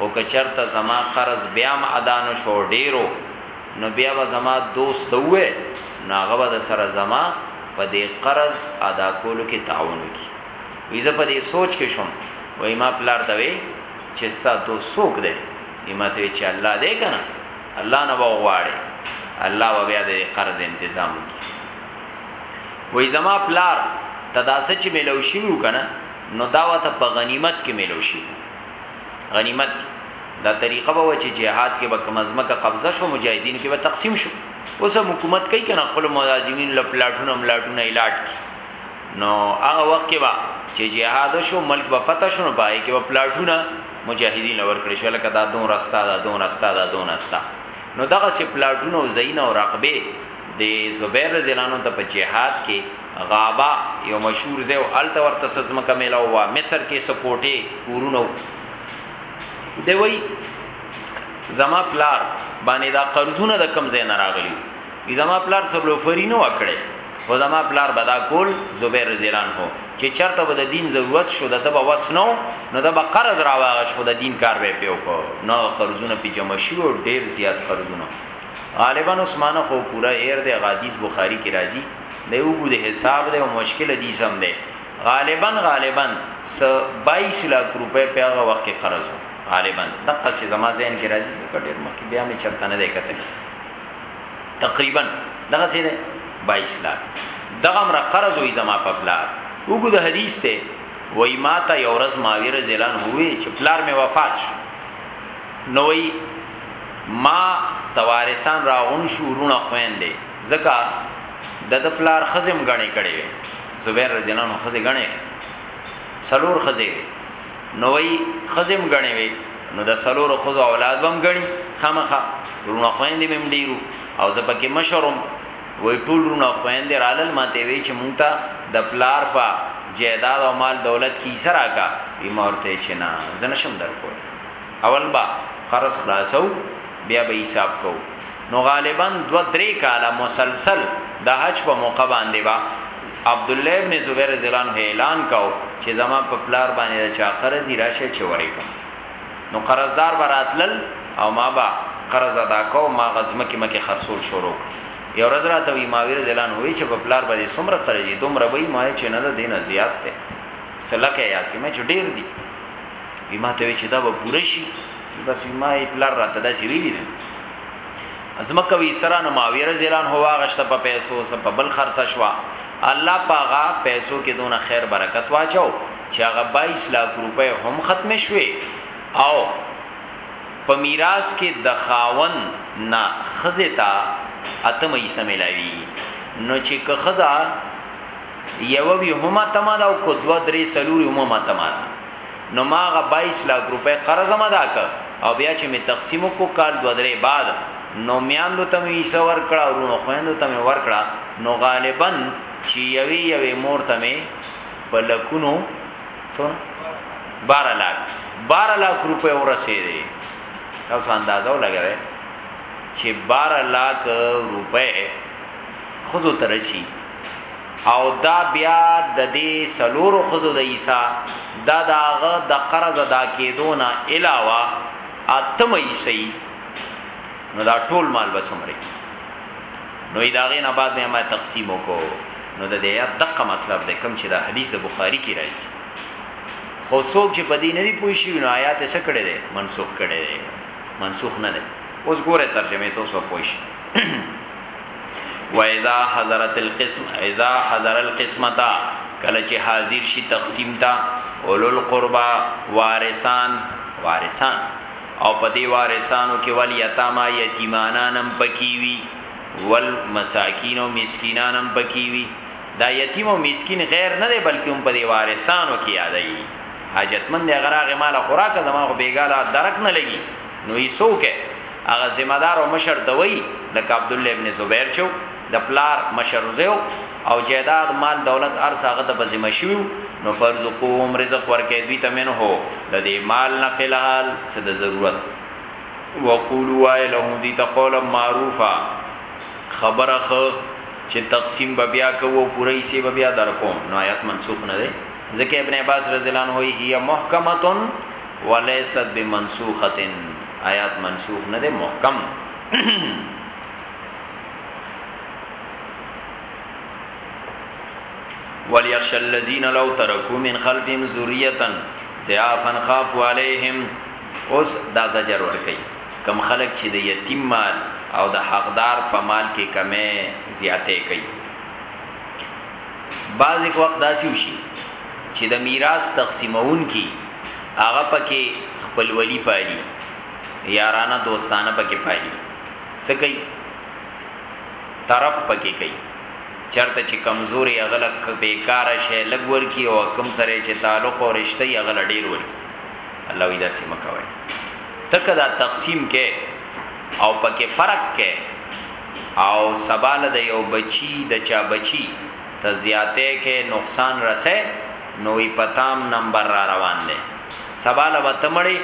او که چرته زما قرض بیا م ادا نو شو ډیرو نو بیا به زما دوست وې ناغه به سره زما په دې قرض ادا کولو کې تعاون وکړي ویزه په دې سوچ کې شوم وای ما پلار دوي چې ستا دوست څوک دی ایمته وی چې الله دې کنه الله نه وغواړي الله و بیا دې قرض تنظیم وکړي وای زما پلار تداسه چې ملو شي وو کنه نو دا وته په غنیمت کې ملو شي غنیمت دا طریقه به چې جهاد کې به کمزمه کا قبضه شو مجاهدین کې به تقسیم شو اوس حکومت کوي کنه خپل ملازمین لپلاټونه ملاټونه الاټ کی نو هغه وخت کې با چې جهاد شو ملک به فتح شو نو پای کې به پلاټونه مجاهدین ورکړي شو لکه دا دون راستا دا دون راستا دا دون راستا نو دغه سي پلاټونه او زین او رقبه د زبیر رضی الله عنه ته په جهاد کې غابا یو مشهور ځای او الته ورته سزمه کمل او وا مصر کې سپورټي کورونو دی وی زما پلار باندې دا قرضونه د کم ځای نه راغلي زما پلار سبلوفری نه وکړي خو زما پلار بدا کول زبیر رضی الله عنه چې چرته به د دین ضرورت شو د دبا وسنو نو د به قرض راواغش خو د دین کار به پیو کو نو قرضونه په جمع شي او ډیر زیات قرضونه غالبا عثمانه خو پورا ایر د غادیس بخاری کی راضی دی وګو د حساب دی او مشکل دی سم دی غالبا غالبا 22 لک روپے په هغه وخت کې قرض غالبا دغه څه زما ذهن کې راځي چې کډیر مخکې بیا مې چرته نه دی کتلی تقریبا دغه څه ده 22 لار دغه مر قرض وي زما په پلار وګو د حدیث ته وای ما ته یو ورځ ماویر زلان هوې چې پلار مې وفات شو نو وای ما توارسان راغون شو ورونه خويندې زکه د د پلار خزم غنې کړي زبیر رضی الله عنه خزه غنې سلور خزه نو وی خزم غنی وی نو د سلور خو اولاد بم غنی خامخه ورونه خويندې مم ډیرو او زپکه مشروم وی ټول رونه خويندې رالل ماته وی چې مونږ ته د پلار په جیداد او مال دولت کی سره کا ای مورته چې نه زنه شم درکول اول با قرض خلاصو بیا به حساب کو نو غالبا دو درې کاله مسلسل د حج په موقع باندې با عبدالله ابن زبیر رضی الله عنه اعلان کاو چې زما په پلار باندې د چا قرض راشه چې ورې کوم نو قرضدار براتلل او ما با قرض ادا کو ما غزمه کې مکه خرصول شروع یو ورځ راته وی ما ویل زلان وی چې په پلار باندې سمره قرضې دوم روي ما چې نه ده دینه زیات ته سلکه یاد کې ما چې ډیر دي بما ته چې دا به پوره شي بس ما یې پلار راته دا سی ویلی نه ځمکه وی سره نو ماوی رضی الله عنه واغشت په پیسو سره په بل خرڅ شوا الله پاغا پیسو کې دونه خیر برکت واچو چې هغه 22 لک روپے هم ختم شوي او په میراث کې د خاون نه خزه تا اتم ایسه ملاوي نو چې که خزه یو وی هم اتمه دا او کو دو درې سلوري هم اتمه نو ما هغه 22 لک روپۍ قرض هم ادا کړ او بیا چې مې تقسیم وکړو کال دوه درې بعد نو میاندو ته مې حصه ورکړه او رونو خویندو ته مې ورکړه نو غالبا چې یوې یوې مور ته مې په لکونو څونه 12 لک 12 لک روپۍ ورسېدې تاسو اندازه ولګوئ چې 12 لک روپۍ خزو ترشي او دا بیا د دې څلورو ښځو د عیسی دا د هغه د قرض ادا کېدو نه علاوه اتمه حصه نو دا ټول مال به څومره نو اداغه نه بعد مې ما تقسیم وکړو نو د دې یا دقه مطلب دی کوم چې د حدیث بخاری کې راځي خو څوک چې په دې نه دی پوه شي نو آیات یې سکړې دي منسوخ کړي دي منسوخ نه دي اوس ګوره ترجمه ته اوس پوه شي و اذا حضرت القسم اذا حضر القسمتا کله چې حاضر شي تقسیم تا اولل قربا وارثان وارثان او په دې وارثانو کې ول یتاما یتیمانانم پکیوي ول مساکین او مسکینانم پکیوي دا یتیم او مسکین غیر نه دی بلکې هم په دې وارثانو کې یادایي حاجتمند غراغه مال خوراک زما خو بیګاله درک نه لګي نو یی څه وکړی هغه ذمه دار او مشر دوی لکه عبدالله ابن زبیر چه د پلار مشر زوی وو او جایداد مال دولت هر څه هغه ته په ذمه شوی وو نو فرزقوهم رزق ورکړی دوی ته منه د دی مال نه فی الحال څه د ضرورت وقولوا وای لهم دوی ته قولا معروفا خبره ښه چه تقسیم به بیا کوو او پوره حصه به بیا درکوم نو آیات منسوخ نه دی ځکه ابن عباس رضی الله عنه وای هی محکمه وليست بمنسوخه آیات منسوخ نه ده محکم وليخشى الذين لو تركوا من خلفهم ذريه ضعافا خافوا عليهم اوس دا زجر ور کوي کم خلک چې د یتیم مال او د حقدار په مال کې کمې زیاتې کوي بعضی وخت داسي وشي چې د میراث تقسیمون کې هغه پکې خپلولي پالي یارانه دوستانه پکې پالي سکی طرف پکې کوي چرته چې کمزوري اغلق بیکار شي لګ ورکی او کم سره چې تعلق او رشتہ یې اغل ډیر ورکی الله وی دا سم کوي تک دا تقسیم کې او پکې فرق کې او سبال د یو بچی د چا بچی ته زیاته کې نقصان رسې نو یې په تام نمبر را روان دی سبا له به ته مړې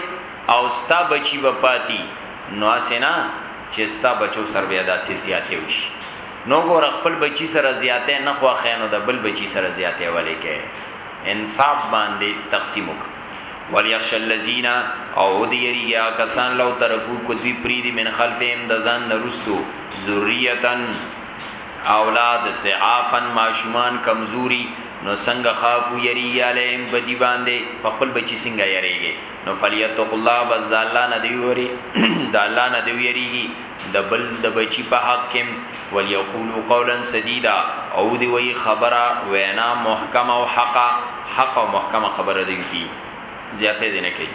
او ستا بچي به پاتي نو هسې نه چې ستا بچو سره بیا داسې زیاتې وشي نو ګوره خپل بچي سره زیاتې نه خوښې نو د بل بچي سره زیاتې ولې کې انصاف باندې تقسیم وکړه وليخش الذين او دې یریږي کسان لو ترکو کو دوی پریدي من خلفهم د ځان نرستو ذریتن اولاد ضعافن ماشومان کمزوري نو څنګه خافو یریږي علیهم په دی باندې په خپل بچی څنګه یریږي نو فلیتق الله بس د الله نه دی وری د الله نه دی یریږي د بل د بچی په حق کې ولیقولوا قولا سدیدا او دی وی خبره وینا محکم او حق حق او محکم خبره دی کی زیاته دی نه کوي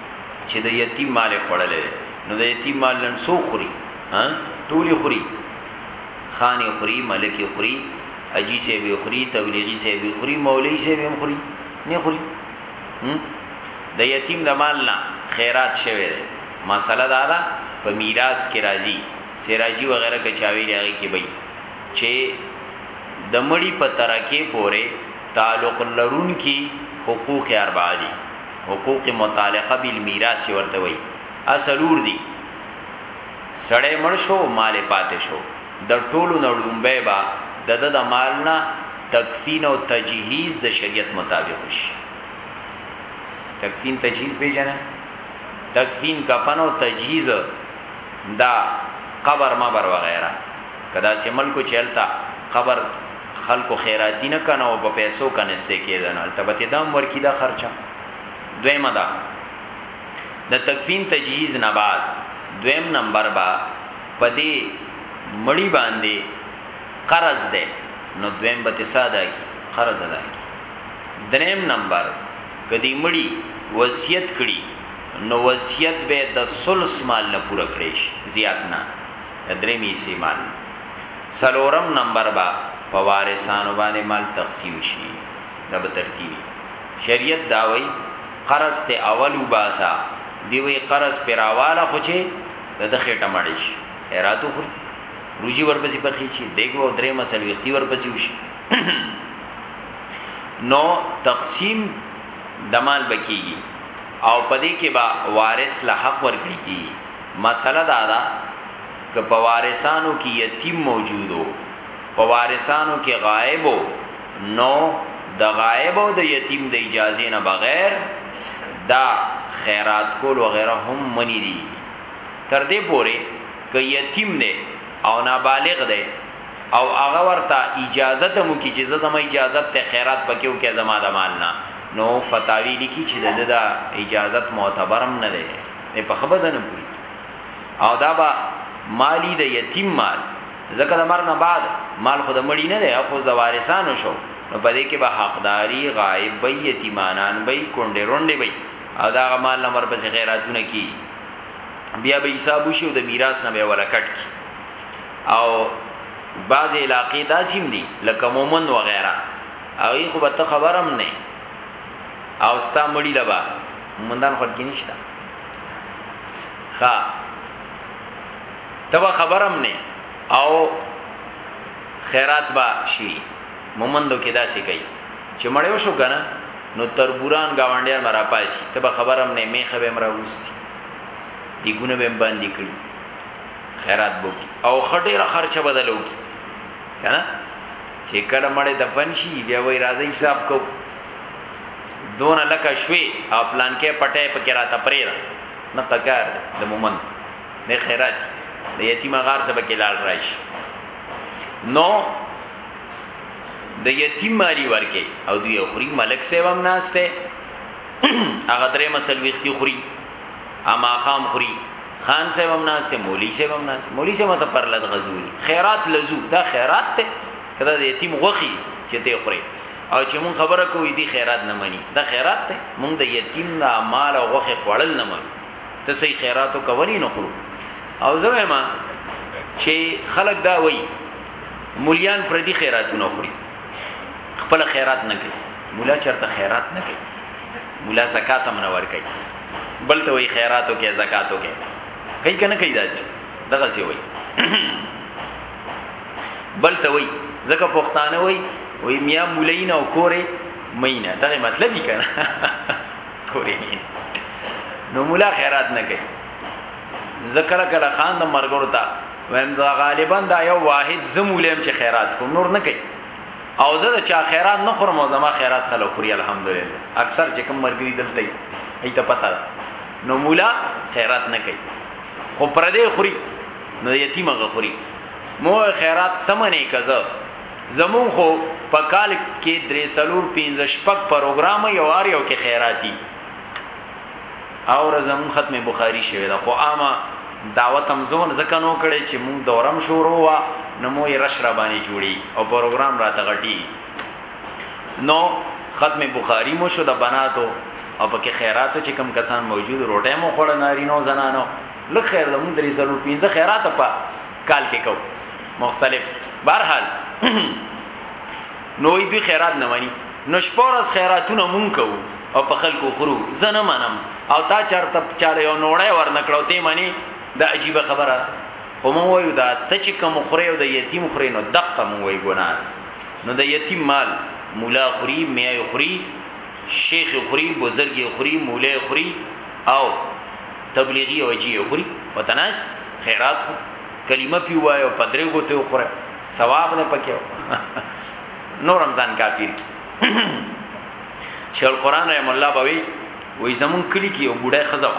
چی د یتیم مال یې خوړلی دی نو د یتیم مال نن څوک خوری ها ټول یې خوری خان یې خوری ملک یې خوری اجی صاحب یې خوری تبلیغی صاحب یې خوری مولوی صاحب یې خوری نه خوری د یتیم د مال نه خیرات شوی دی مسله دا ده په میراث کې راځي سراجی وغیرہ کې چاوي لري کې بي چې د مړی په ترکه پورې تعلق لرون کې حقوق اربع دي حقوق متعلقه بالمیراث چې ورته وایي اصلور دي سړی مړ شو مال پاتې شو د ټولو نړومبه با د د د مال نه تکفین او تجهیز د شریعت مطابق شي تکفین تجهیز به جنا تکفین کفن او تجهیز دا قبر مبر وغیرہ کدا سیمل کو چلتا قبر خلکو خیراتی نه کنه او په پیسو کنسته کېدنه التبته دام ورکی دا خرچه دویمه ده د تکفین تجهیز نه بعد دویم نمبر با پدې مړی باندې قرض ده نو دویم به ساده کی قرض ادا کی دریم نمبر کدی مړی وصیت کړي نو وصیت به د ثلث مال نه پوره کړي شي زیات نه درې می سي مال څلورم نمبر به په وارثانو باندې مال تقسیم شي دا به ترتیبي شریعت دا وایي قرض ته اول وباسا دی وی قرض پیراواله خو چې د دخېټه مړی شي خیراتو خو روجي ورپسې پخې شي دګو درې مسل وختي ورپسې وشي نو تقسیم دمال بکیږي او پدې کې با وارث له حق ورکړي کی مسله دا ده که په وارثانو کې یتیم موجود و، په وارثانو کې غائب و، نو د غائب او د یتیم د اجازې نه بغیر دا خیرات کول وغیره هم منی دي تر دې پورې که یتیم دی او نابالغ دی او هغه ورته اجازه ته مو کی چې زما اجازه ته خیرات پکیو کې زما د مال نه نو فتاوی لیکي چې د د اجازت معتبرم نه دی په خبره نه پوي او دا با مالی د یتیم مال ځکه د مرنه بعد مال خود مړی نه دی خو د وارثانو شو نو په دې کې به حقداری غایب به یتیمانان به کونډې رونډې به او دا مال نمبر به غیراتونه کی بیا به حساب وشي د میراث نه به ورکټ کی او بعض علاقې داسیم دي لکه مومن و غیره او یې خو به ته خبرم نه او ستا مړی لبا مومندان خو کې نشته ها تبا خبرم نه او خیرات با شي مومندو کې داسې کوي چې مړیو شو کنه نو تربوران گاونډیان مرا پاشي تبا خبرم نه میخه به مرا وستي دی ګونه به باندې کړی خیرات بو کی او خټه را خرچه بدلو کی کنه چې کله مړې دفن شي بیا وای راځي حساب کو دونه لکه شوی او پلانکې پټه په کې راته پرېره نه قکار د مومن نه خیرات د یتیم غار سبا کې لال راشي نو د یتیم مالی ورکه او دوی خوري ملک سیوام ناشته هغه درې مسل ویختی خوري اما خام خوري خان سیوام ناشته مولوی سیوام ناشته مولوی سیوام ته پر لږ غزوي خیرات لزو دا خیرات ته کدا د یتیم غوخي چې ته خوري او چې مونږ خبره کوو دی خیرات نه مني دا خیرات دی مونږ د یتیم نه مال او غوخه خوړل نه منو ته صحیح خیراتو کولی نه خورو او زه ما چې خلک دا وای مليان پر دې خیراتونه خوري خپل خیرات نه کوي مولا چرته خیرات نه کوي مولا زکات هم نه ور کوي بل ته وی خیراتو کې زکاتو کې کوي کنه کوي داسې دغه سی وای بل ته وای ځکه پښتانه وای وای میا مولین او کورې مینه دا مطلب یې کنه کورې مینه نو مولا خیرات نه کوي ذکر کله خان د مرګور ته ویم دا غالبا دا یو واحد زمولم چې خیرات کوم نور نه کوي او زه دا چا خیرات نه خورم او زما خیرات خلک خوري الحمدلله اکثر چې کوم مرګري دلته ای ایته پتا نو مولا خیرات نه کوي خو پر دې خوري نو یتیم غخوري مو خیرات تمنې کزه زمون خو په کال کې درې سلور پنځه شپږ پروګرام یو ار یو کې خیراتی او زمون ختم بخاری شوی دا خو عامه دعوت هم زون زکه نو کړي چې مون دورم شروع وا نو مو یې رش را باندې جوړي او پروګرام را تغټي نو ختم بخاری مو شو د بناتو او پکې خیراتو چې کم کسان موجود روټه مو خړ نارینو زنانو لږ خیر ده مونږ درې څلور پنځه خیرات په کال کې کو مختلف بهرحال نوې دوی خیرات نه مانی نو شپورز خیراتونه مونږ کو او په خلکو خورو زنه منم او تا چرته چاله یو نوړې ورنکړو ته مانی دا عجیب خبره خو مونږ وایو دا ته چې کوم خورې او د یتیم خورې نو دقه مونږ وایو ګناه نو د یتیم مال مولا خوري میای خوري شیخ خوري بزرګي خوري مولا خوري او تبلیغی او جی خوري وتناس خیرات خو کلمه پی وای او پدری غوته خوره ثواب نه پکې نو رمضان کافر کی شیخ القران رحم الله بوي وې زمون کلی کې یو بډای خزو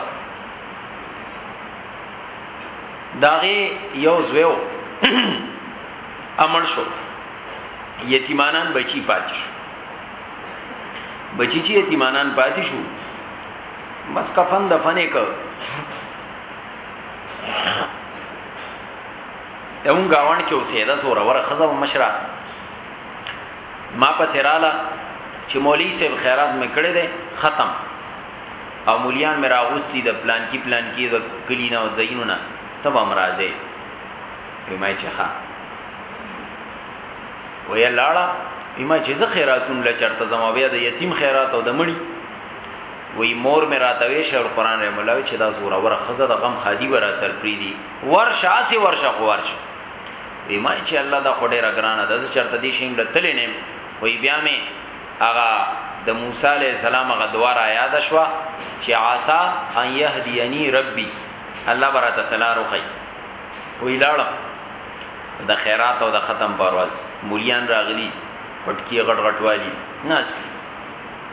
داغه یو زویو امر شو یتیمانان بچی پاتې شو بچی چې یتیمانان پاتې شو بس کفن دفنې کو یو گاوند کې اوسېده سوره وره خزه مشره ما په سراله چې مولوی صاحب خیرات مې کړې ده ختم او مولیان مې راغوستي د پلان کې پلان کې د کلینا او زینونه تب امراضه بما چخه وې لاړه بما چې زه خیراتون لچرته زما بیا د یتیم خیرات او د مړي وی مور مې راته وی شیخ القرآن رحم الله چې دا زوره وره خزه د غم خادي ورا سر پری دي ورشه اسی ورشه خو ورشه وی ما چې الله دا خډه را ګرانه د چرته دي شیم لتلې نه وی بیا مې اغا د موسی علی السلام غ دواره یاد شوا چې عسا ان يهديني ربي الله برات سلام وخی وی لاړم د خیرات او د ختم پرواز مولیان راغلی پټکی غټ غټوالی ناس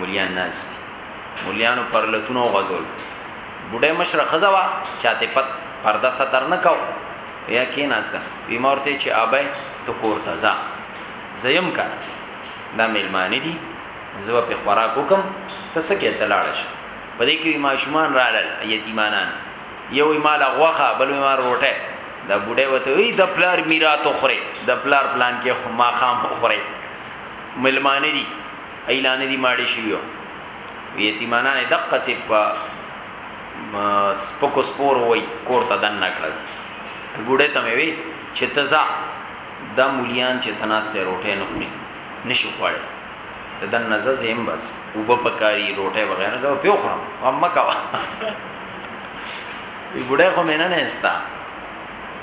مليان ناس دي مليانو پر لتونو غزول بډای مشره خزوا چاته پت پرده ستر نه کو یا کې ناسه بیمارته چې ابه تو کور تزا زیم کا دا ملمانی دي زو په خوراک وکم تاسو کې تلاړش په دې کې ماشومان رالل یتیمانان یو مال غوخه بل ما روټه دا بوډه وته وی د پلار میرا تو خره د پلار پلان کې ما خام خره ملمانی دي ای لا نه دی ماړی شوی وی یتیمانان دقه سی په سپکو سپور وای کور ته دن نکړل بوډه ته مې وی چې تزا دا مولیان چې تناسته روټه نه خوري نشو خوړل ته دن نزه زم بس وب پکاري روټه وغیرہ زو پیو خورم اما کا بوډه خو مې نه نه استا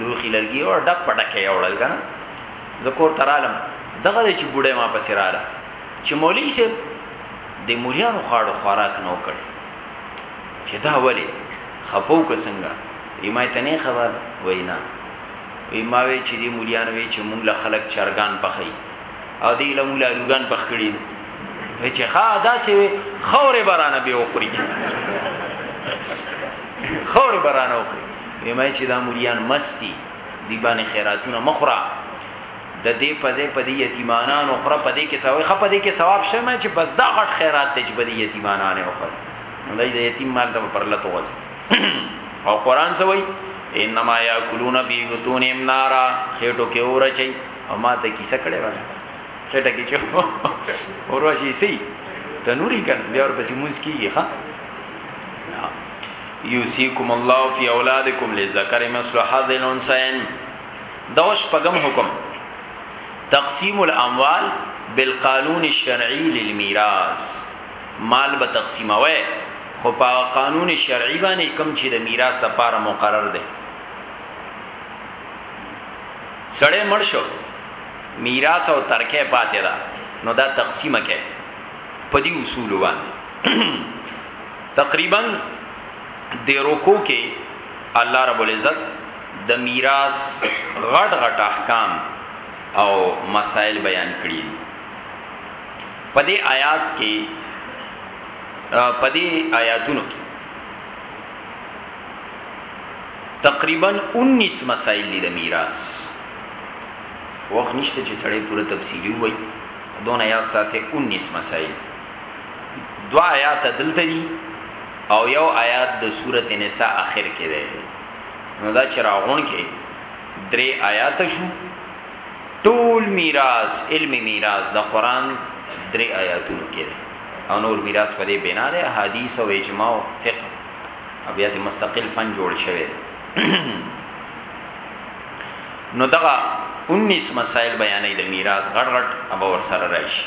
لوخي لرګي او ډک پټکه یې وړل کنه زه کور ته رالم دغه دی چې بوډۍ ما پسې رااله چې مولوي صاحب د مولیانو خواړو خوراک نه وکړي چې دا ولی خپو که څنګه ایمه ته نه خبر وینا ایمه وی چې دی مولیانو وی چې مونږ له خلک چرګان پخی او دی له مونږ له لوګان پخ کړي وی چې ښا داسې وی خوره برانه به وخوري خوره برانه وخوري وی مای چی دا مولیان مستی دی بانی خیراتونه مخرا د دې پځې پدی یتیمانانو خره پدې کې سوي خپه دې کې ثواب شوه مې چې بس دا غټ خیرات دې چې پدی یتیمانانو خره نو دې یتیم مال ته پر لته وځي او قران سوي انما یاکلون بی بطون امنارا خېټو کې اور چي او ما ته کیسه کړې ولا خېټه کې چو اور شي سي تنوري کړ بیا ور پسې موس کیږي ها یوسیکم الله فی اولادکم للذکر مثل حظ الانثیین دوش پغم حکم تقسیم الاموال بالقانون الشرعی للمیراث مال به تقسیموي خو په قانون شرعي باندې کم چې د میراث لپاره مقرر دی سړی مړ شو میراث او ترکه پاتې ده نو دا تقسیمه کې په دې اصول باندې تقریبا د رکو کې الله رب العزت د میراث غټ غټ احکام او مسائل بیان کړي په دې آیات کې په دې آیاتونو کې تقریبا 19 مسائل دي د میراث وخت نشته چې سړی پوره تفصیلی وایي دونه یا ساته 19 مسائل دو آیات دلته دي او یو آیات د سورته نساء اخر کې دی نو دا چراغون کې درې آیات شو ټول میراث علم میراث د قران درې آیاتونو کې دی او نور میراث په دې بنا دی حدیث او اجماع او فقه او بیا د مستقل فن جوړ شوی دی نو دغه 19 مسائل بیانې د میراث غړ غړ ابا ور سره راشي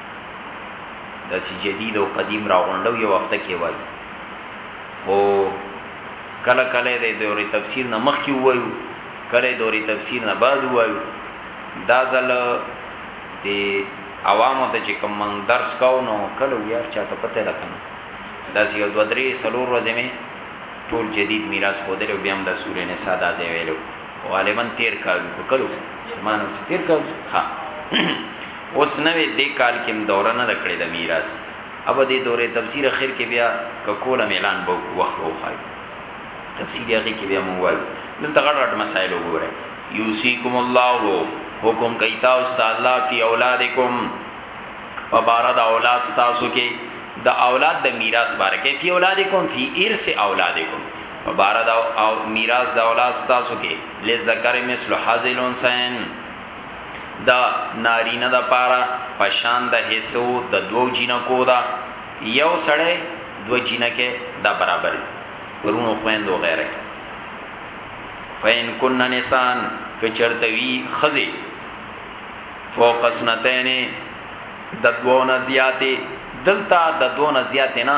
داسې جدید او قدیم راغونډو یو هفته کې وای خو کله کله د دورې تفسیر نه مخکې وایو کله دورې تفسیر نه بعد وایو دا ځل د عوامو ته چې کوم من درس کاو نو کله یار چاته پته لکنه دا یو دوه درې سلور ورځې می ټول جدید میراث خو دلو بیا هم د سورې نه ساده ځای ویلو غالبا تیر کالو په کلو سمان اوس تیر کالو ها اوس نوې دې کال کې دوره نه کړې د میراث اب دې دورې تفسیر اخر کې بیا ککول اعلان به وخت وخای تفسیر هغه کې بیا مونږ وایو دلته غټ غټ مسائل وګوره یوسیکم الله حکم کوي تاسو ته الله فی اولادکم په بار د اولاد تاسو کې د اولاد د میراث باره کې فی اولادکم فی ارث اولادکم په بار دا او میراث دا اولاد ستاسو کې لذکر مثل حظ الانثیین دا نارینه د پاره پشان د حصو د دوو جنکو دا یو سړی دو جنکه دا برابر ورونو خويندو غیره فین کن نسان کچرتوی خزی فوق اسنتین د دوو نه زیاتې دلته د دوو نه زیاتې نه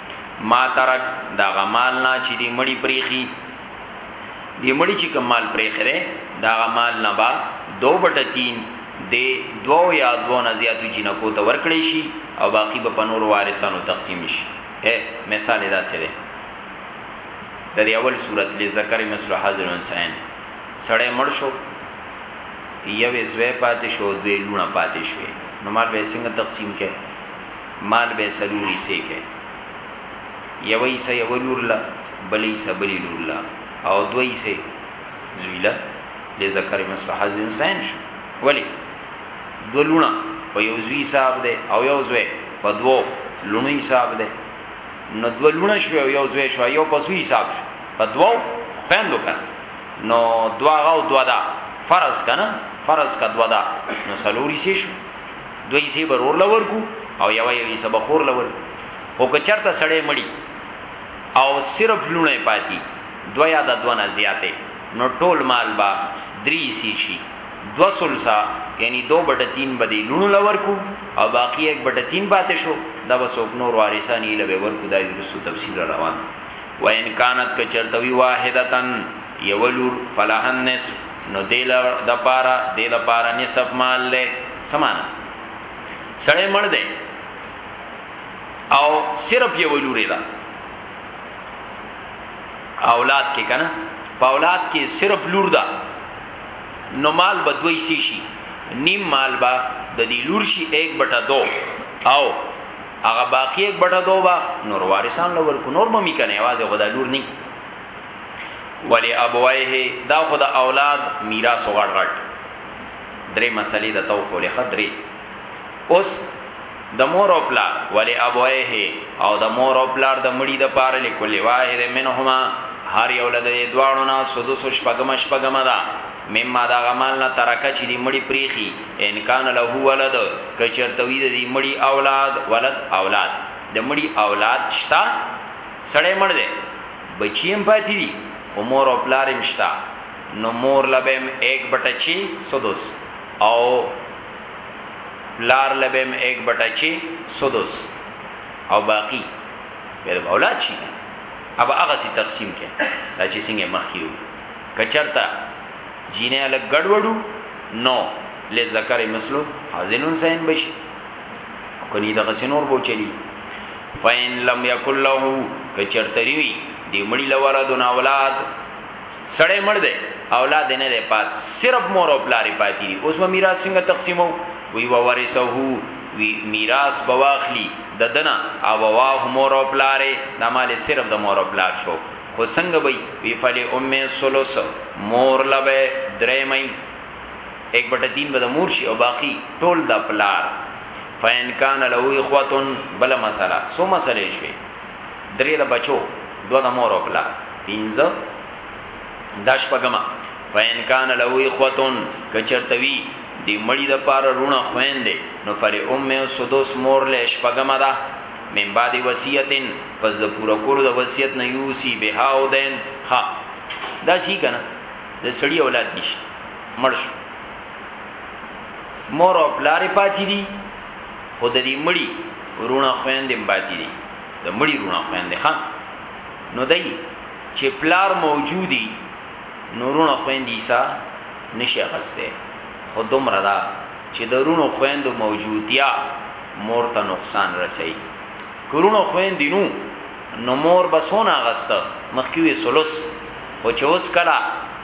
ما ترک دا غمال نه چې دی مړی پریخي دی مړی چې کمال پریخي ده دا غمال نه با دو بټه تین دی دو یا دو نه زیاتو جنکو ته ورکړی شي او باقی به پنور وارثانو تقسیم شي اے مثال دا سره د دې اول صورت لې ذکر مثل حاضر انسان سړی مړ شو یوې زوی پاتې شو دوی لونه پاتې شوې نو مال به څنګه تقسیم کړي مال به څلور حصې کړي، یوه حصه یوه لور له، بله حصه بلې لور له او دوه حصې زوی له، لذکر مثل حظ الانثیین شو. ولې؟ دوه لوڼه په یو زوی حساب دی او یو زوی په دوو لوڼو حساب دی، نو دوه لوڼه شوې او یو زوی شو، یو په څو حساب شو؟ په دوو خویندو که نه؟ نو دوه هغه او دوه دا فرض که نه؟ فرض که دوه دا نو څلور حصې شو. دوی حصہ به رور لور کو او یو یو حصہ به خور لور کو خو که چرته سړی مړی او صرف لونه پاتی دویا د دونه زیاته نو ټول مال با دری سی شي دو سلسا یعنی دو بټه تین بدی لونو لور کو او باقی ایک بټه تین پاتې شو دا وسوک نور وارثان یې لوي ورکو دا درسو تفصیل را روان و ان کانت ک چرتوی واحدتن یولور فلهن نصف نو دیل د پارا دیل پارا نصف مال له سمانا سړی مړ دی او صرف یو لوري ده اولاد کې کنه په اولاد کې صرف لور ده نو مال به دوی سي شي نیم مال به د دې لور شي 1 بټا 2 او هغه باقی 1 بټا 2 با نور وارثان لور کو نور ممی کنه आवाज غدا لور نه ولی ابوایه دا خدا اولاد میراث غړ غړ درې مسلې د تو خو لخه درې اوس د مور او پلار ولی ابوه او د مور او پلار د مړي د پاره لیکل واحد منهما هر یو لده دوانو نه سدس شپګم شپګم دا مما دا غمال نه ترکه چې دی مړي پریخي ان کان له ولد کچرتوی دی مړي اولاد ولد اولاد د مړي اولاد شتا سړی مړ دی بچیم پاتې دي خو مور او پلار مشتا نو مور لبم ایک بټه چی سدس او پلار لبم ایک بټه چی سدس او باقی به اولاد شي اب هغه سي تقسیم کړي دا چې څنګه مخ کیو کچرتا جینه له ګډوډو نو لذکر مثلو حاضرون سین بشي کني دغه سينور بو چلی فین لم یکل له کچرتری دی مړی لوالدون اولاد سړی مړ دی اولاد نه لري پات صرف مور او پلار پاتې دي اوس به میراث څنګه تقسیمو وی وورثه وی میراث بواخلی د دنا او واه مور او پلار د مال صرف د مور او پلار شو خو څنګه وی وی فلی امه ثلث مور لبه درې مې 1 بټه 3 به د مور شي او باقی ټول د پلار فین کان له اخوتن بل مسله سو مسله شوي درې د بچو دوه د مور او پلار پنځه دا شپګما فین کان له اخوتون کچرتوی دی مړی د پاره رونه خويندې نو فل ام او سدوس مور له شپګما ده من بعد وصیتن پس د پورا کولو د وصیت نه یوسی به او دین ها دا سی کنه د سړی اولاد نشته مړ شو مور او پلار پاتې دي خو د دې مړي ورونه خويندې هم پاتې دي د مړي ورونه خويندې خان نو دی چې پلار موجودي نورونه خويندې سا نشه غسته خو دومره دا چې د رونو خويندو موجودیا مور ته نقصان رسي کورونو خويندې نو نو مور بسونه غسته مخکوي سلوس خو چې اوس کلا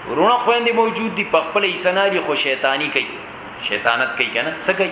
رونو خويندې موجود دي په خپل ایسناري خو شیطانی کوي شیطانت کوي کنه څه کوي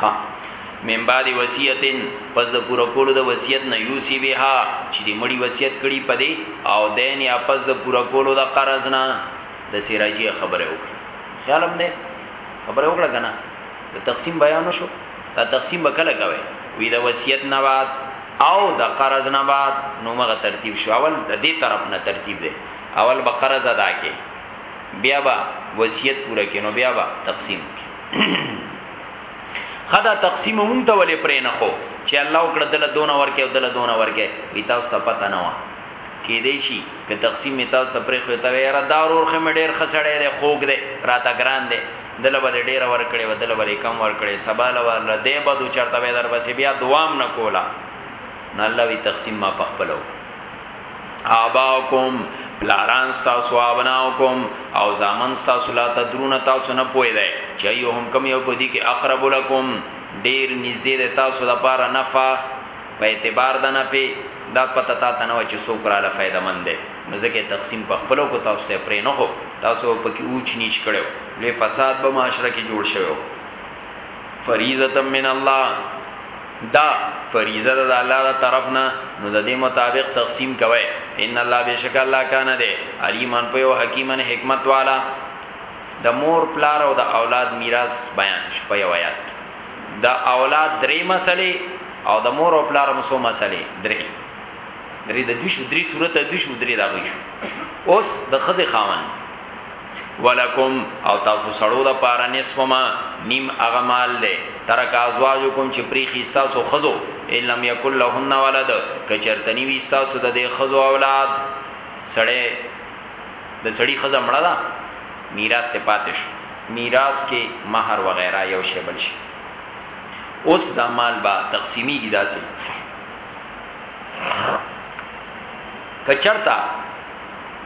ها من بعد وصیتن پس د پوره کولو د وصیت نه یوسی بها چې د مړی وصیت کړي پدې او دین یا پس د پوره کولو د قرض نه د سراجی خبره وکړه خیال هم نه خبره وکړه کنه د تقسیم بیان شو دا تقسیم وکړه کوي وی د وصیت نه بعد او د قرض نه بعد نو مغه ترتیب شو اول د دې طرف نه ترتیب دی اول به قرض ادا کې بیا به وصیت پوره کینو بیا به تقسیم کی خدا تقسیم هم ته ولې پرې نه خو چې الله وکړه دله دون ورکه او دله دون ورکه وی تاسو ته پته نه و کې دی شي که تقسیم تاسو پرې خو ته یاره دارور خې مډیر خسړې ده خوګ ده راته ګران ده دله بل ډیر ور کړې و دله بل کم ور کړې سباله ول دې بدو چرته به در بس بیا دوام نه کولا نه الله وی تقسیم ما پخپلو آباکم پلاران تاسو ابناکم او زامن تاسو لا تدرون تاسو نه پوي دی چې یو هم کم یو پدی کې اقرب لکم ډیر نږدې ده تاسو د پاره نفع په اعتبار د نفع دا پته تا ته نه و چې څوک را ل فائدہ مند دی نو ځکه تقسیم په خپل کو تاسو ته پرې نه خو تاسو په کې اوچ نیچ کړو لوی فساد به معاشره کې جوړ شوی فریضه من الله دا فریضه ده د الله د طرف نه نو د دې مطابق تقسیم کوئ ان الله بشک الله کان دی علیما پوی او حکیما حکمت والا د مور پلار او د اولاد میراث بیان شو په یو آیات د اولاد درې مسلې او د مور او پلار مسو مسلې درې درې د دوی شو درې صورت د دوی شو درې دا وی شو اوس د خزه خاون ولکم او تاسو سړو د پاره نصف ما نیم هغه مال دی ترک ازواجکم چې پری خيستا سو خزو الم یکل لهن ولد کچرتنی ویستا سو د دې خزو اولاد سړې د سړی خزه مړه ده میراث ته پاتې شو میراث کې مہر و غیره یو شی بل شي اوس دا مال با تقسیمی کی داسې کچرتا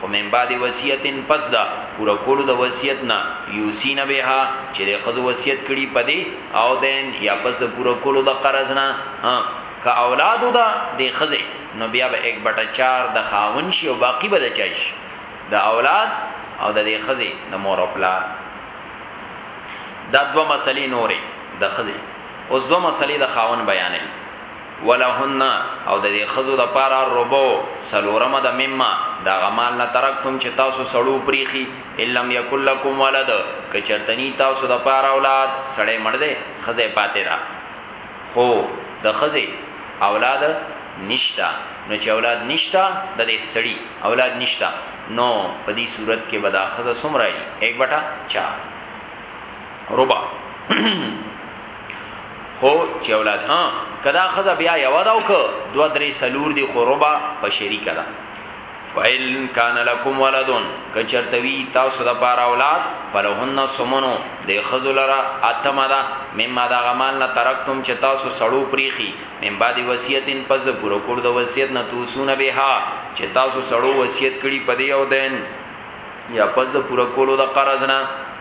خو من بعد وصیت پس د پوره کولو د وصیت نه یوسین بها چې د خزو وصیت کړي پدې او دین یا پس د پوره کولو د قرض نه ها که اولادو دا د خزه نو بیا به 1 بټه 4 د خاون شي او باقی به د چای شي د اولاد او د دې خزه د مور او پلار دا دوه مسلې نورې د خزه اوس دوه مسلې د خاون بیانې ولهن او د دې ښځو د پاره ربع څلورمه د مما د هغه مال نه ترکتم چې تاسو سړو پرېښي ان لم یکن لکم ولد که چېرته نی تاسو د پاره اولاد سړی مړ دی ښځه یې پاتې ده خو د ښځې اولاد نشته نو چې اولاد نشته د دې سړي اولاد نشته نو په دې صورت کې به دا ښځه څومره یي ایک بټا چار ربع خو چې اولاد ها کدا خزه بیا یو دا وک دو درې سلور دی خو ربع په شریک ده فایل کان لکم ولدون کچرتوی تاسو د پار اولاد فلهن سمنو د خزو لرا اتمه ده مما دا غمال نه ترکتم چې تاسو سړو پریخي من بعد وصیتن پس د پورو کور د وصیت نه توسونه بها چې تاسو سړو وصیت کړي پدې او دین یا پس د پورو کولو د قرض نه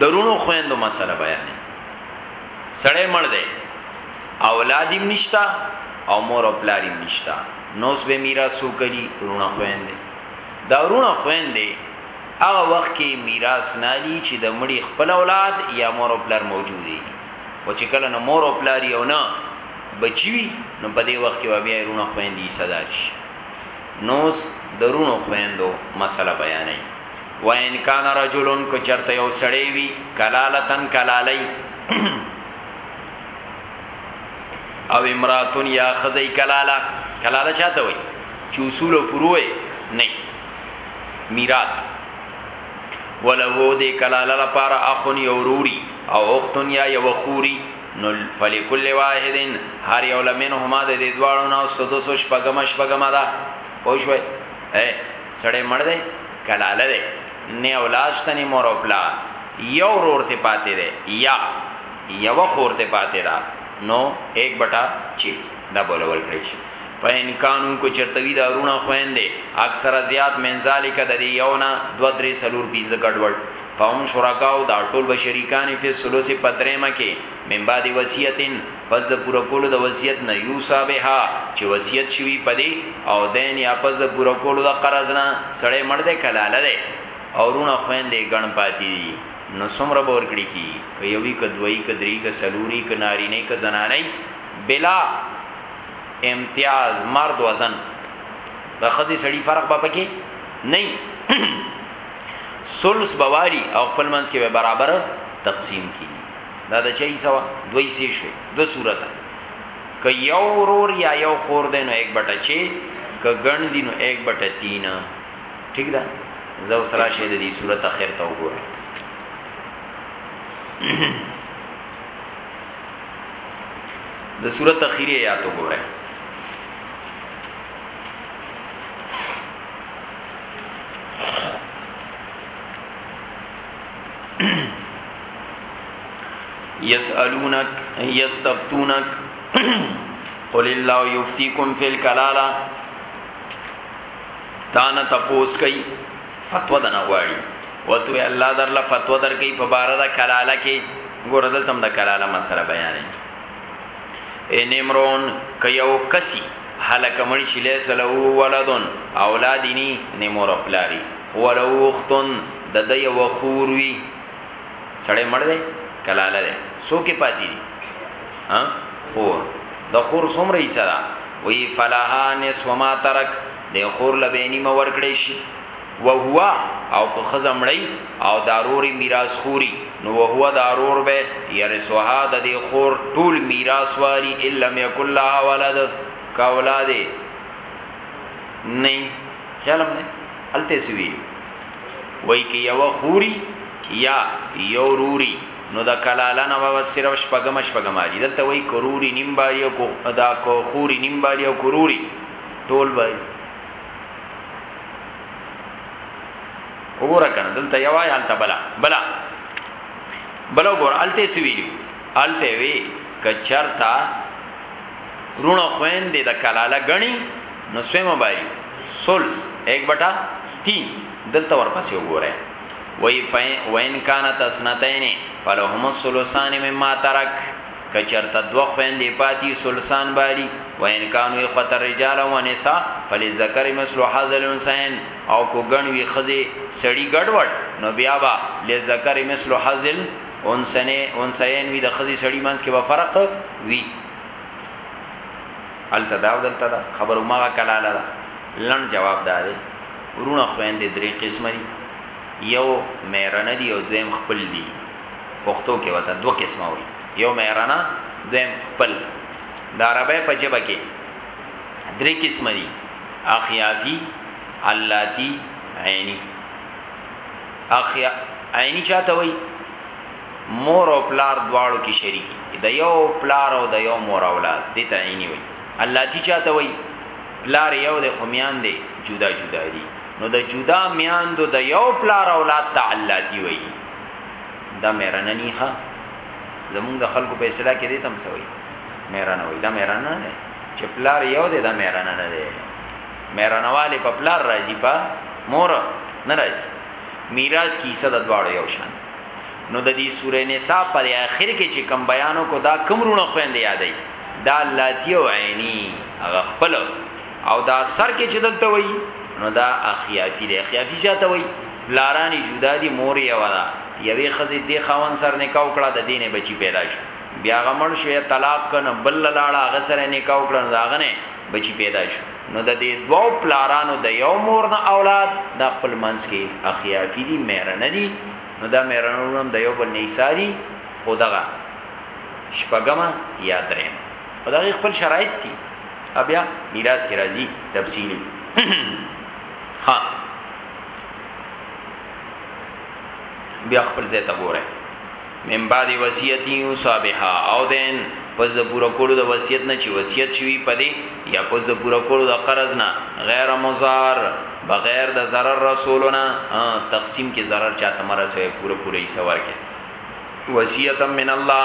درونو خويندو مسله بیانې سړی مړ دی اولاد یې نشتا او مور او پلار یې نشتا نوس به میراث وکړي رونه خويندې دا رونه خويندې هغه وخت کې میراث نه لي چې د مړي خپل اولاد یا مور او پلار موجود دي او چې کله نو مور او پلار یو نه بچوي نو په دې وخت کې بیا رونه خويندې صدا شي نوس د رونو خویندو مسله بیانوي و ان کان رجل کو چرته یو سړی وی کلالتن کلالی او امراتون یا خزی کلاله کلاله چاته وای چې اصول او فروع نه میراث ولهو دې کلاله لپاره اخون یو روري او اختن یا یو خوري نو فلکل واحد هر یو لمنهما د دې دواړو نه سدس شپګم شپګم ده پوښوي اے سړی مړ دی کلاله دی نه اولاد شته نه مور او پلا یو رور ته پاتې دی یا یو خور ته پاتې ده نو 1 بټا 6 دا بولول کړی شي فین کانو کو چرتوی دا رونه خويندې اکثر زیات منزالک د یو نه 2 3 سلور 15 ګډوډ فهم شرکاو دا ټول به شریکان فی الثلث په دریمه کې من بعد وصیت پس د پوره کولو د وصیت نه یوصا بها چې وصیت شوی پدی او دین یا پس د پوره کولو د قرض نه سړی مړ دی کلاله دی او رونه خويندې ګڼ پاتې دي نو څومره به ورکړي کی که یوی که دوی که درې که سلوري که نارینه که زنانه بلا امتیاز مرد وزن د خزي سړي فرق به پکې نه سلس بوالي او خپل منځ کې به برابر تقسیم کی دا د چي سوا دوی سی شوي دو صورت که یو ورور یا یو خور دی نو 1 بټه 6 که ګڼ دی نو 1 بټه 3 ٹھیک ده زه اوس راشه د دې صورت اخر ته وګورم د صورت اخیری یا تو ګورم يسألونك يستفتونك قل الله يفتيكم في الكلاله تانه تپوس کوي فتوا دنا غواړي وته الله درله فتوا درکې په بار د کلاله کې ګوردل تم د کلاله مسله بیانې ان امرون ک یو کسی هلک مړی شي لیس له ولدن اولاد نی نه مور پلاری هو له اختن د د یو خور وی سړی مړ دی کلاله دی سو کې پاتې دي ها خور د خور څومره یې سره وی فلها نس وما ترک د خور لبینی مور کړی شي وهو او که خزه مړی او داروري میراث خوري نو وهو دارور به يرثها د دې خور ټول میراث واري الا يكن لها ولد کا اولاد نه خیالم نه الته سوي وای کی یو خوري یا یو روري نو د کلاله نه و صرف شپګم شپګم دي دلته وای کروري نیم باري او دا کو خوري نیم باري او کروري ټول باري وګوره کنه دلته یو آی حالت بلا بلا بلا وګوره الته سی ویلو الته وی کچرتا رونو خوین دی د کلاله غنی نو سویمه بای سولس 1 بٹا 3 دلته ورپسې وګوره وای فین وین کانت اسنتین فلهم الثلثان مما ترک که چرته دوه خويندې پاتي سلسان باري وان کانو اخوت الرجال و نساء فللذکر مثل حظ الانثيين او کو ګڼ وی خزه سړی ګډوډ نو بیا با لذکر مثل حظ الانثنه انثيين وی د خزه سړی منځ کې به فرق وی التدا او دلتدا خبرو ما کلاله ده لن جواب ده ده ورونه خويندې درې قسمه دي یو مېرنه دي او دویم خپل دي پښتو کې وته دوه قسمه وي یو مهرانه دویم خپل د عربی په جبه کې درې قسمه دي اخیافی علاتی عینی اخیا عینی چاته وي مور او پلار دواړو کې شریکی د یو پلار او د یو مور اولاد دي ته عینی وي علاتی چاته وي پلار یو د خمیان دی جدا جدا دي نو د جدا میاندو د یو پلار اولاد ته علاتی وي دا میرانه نه ښه زمونږ د خلکو په اصطلاح کې دې تم سوي میرانه وای دا میرانه نه چې پلار یو دې دا میرانه نه دی میرانه والے په پلار راځي په مور نه راځي میراث کیسه د دواړو یو شان نو د دې سورې نساء په اخر کې چې کم بیانو کو دا کم رونه خويند یادای دا لاتی او عینی هغه خپل او دا سر کې چې دلته وای نو دا اخیافی دی اخیافی چاته وای لارانی جدا دی مور یې ودا یوې خزې دی خاون سر نکاو کړه د دینه بچی پیدا شو بیا غمل شو طلاق کنه بل لاړه هغه سره نکاو کړه داغه نه بچی پیدا شو نو د دې دوو پلارانو د یو مور نه اولاد د خپل منځ کې اخیافی دی مهرنه دی نو دا مهرنه هم د یو بل نه ساری خدغه شپګما یا دریم خدای خپل شرایط دي ابیا میراث کی راځي تفصیلی ها بیا خپل ځای ته ګوره من بعد وصیت یوصا بها او دین پس د پورا کولو د وصیت نه چې وصیت شوی پدې یا پس د پورا کولو د قرض نه غیر مزار بغیر د zarar رسولنا تقسیم کې zarar چاته مرسه پورا پورا یې سوار کې وصیت من الله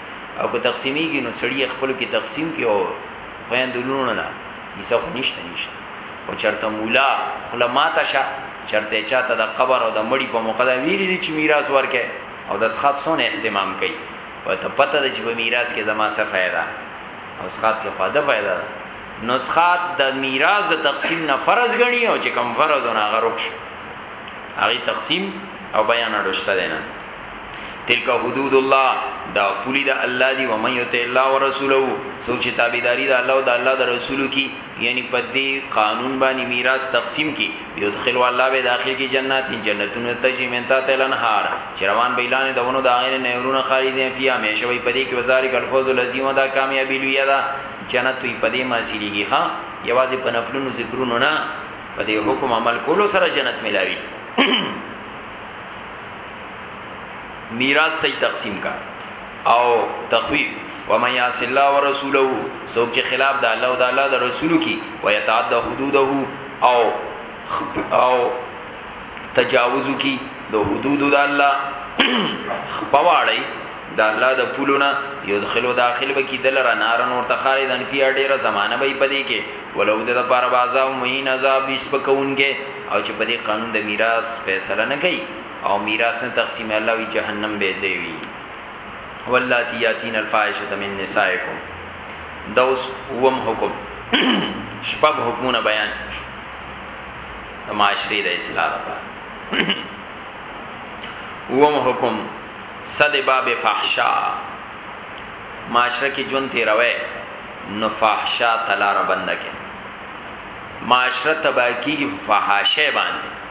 او که تقسیمیږي نو سړی یې خپلو کې تقسیم کړي او خویندو لوڼو نه حصه خو نشته نشته او چرته مولا خله ماته شه چرته چاته د قبر او د مړی په موقع دا ویلي دي چې میراث ورکه او د سخت سون اهتمام کوي او ته پته ده چې په میراث کې زما څه فائدہ او سخت کې فائدہ فائدہ ده نسخات د میراث د تقسیم نه فرض غني او چې کم فرض نه غرق شي هغه تقسیم او بیان اړشته دینه تلک حدود الله دا پولی دا الله دی و من یطع الله ورسوله څوک چې تابعداري دا الله او دا الله د رسول کی یعنی په دې قانون باندې میراث تقسیم کی یدخل الله به داخل کی جنات جنتون تجری من تحت الانهار چروان بیلان دونو دا غیر نهرونه خالدین فی همیشه وی پدې کې وزارک الفوز العظیم دا کامیابی لوی ده جنت وی پدې ما سیریږي ها یوازې په نفلونو ذکرونو نه پدې حکم عمل کولو سره جنت ملاوي میراث صحیح تقسیم کا او تخویف ومن یعص الله ورسوله سوک چې خلاف د الله او د الله د رسولو کی و یتعدى حدوده او او تجاوز کی د حدود د الله خپواړی د الله د پولونه یدخلو داخل بکی دل را نارن ورته خالدن فی ډیره زمانہ به پدې کې ولو د لپاره بازا مهین عذاب بیس پکونګه او چې پدې قانون د میراث فیصله نه کوي او میراث نه تقسیم الله وی جهنم به زی وی واللاتی یاتین الفاحشه من نسائکم دوس وم حکم شپږ حکمونه بیان د معاشري د اصلاح لپاره وم حکم صد باب فحشا معاشره کې جون تیروي نو فحشا تلار بنده کې معاشره تباکی فحاشه باندې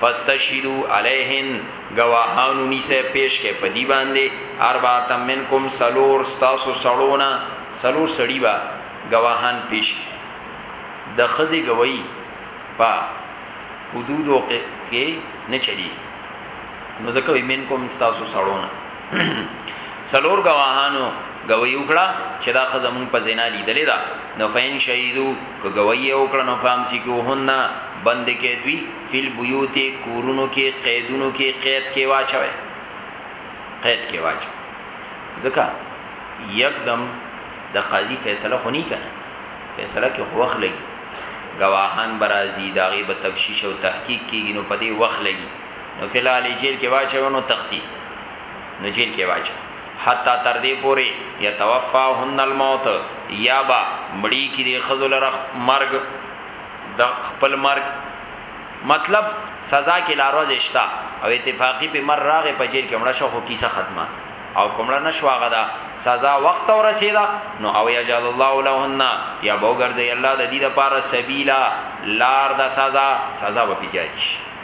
فاستشهدوا علیهن، ګواهان ونیسئ، پیش کړئ په دوی باندې، اربعة منکم، څلور ستاسو سړو نه، څلور سړي به ګواهان پیش کړي. د ښځې ګواهي په حدودو کې نه چلېږي، نو ځکه وايي منکم، ستاسو سړو نه. څلور گواهانو گواہی وکړه چې دا خزه مونږ په زنا لیدلې ده نو فین شهیدو که گواہی وکړه نو فهم سیکو هن بند کې دوی فل بیوت کورونو کې قیدونو کې قید کې واچوي قید کې واچو ځکه یکدم د قاضي فیصله خونی کړه فیصله کې خو وخت لګي گواهان برازي داغي به تفشیش او تحقیق کیږي نو په دې وخت لګي نو فلال جیل کې واچو نو تختی نو جیل کې واچو حتا تر دې پوري یتوفاهن الموت یا با مړی کې د خذل رخ مرګ د خپل مرګ مطلب سزا کې لاروز اشتا او اتفاقی په مر راغه په جیل کې مړه شو خو کیسه ختمه او کومړه نشوا غدا سزا وخت اور رسیدا نو او یجعل الله لهن یا بوګرځي الله د دې لپاره سبیلا لار د سزا سزا به پیږي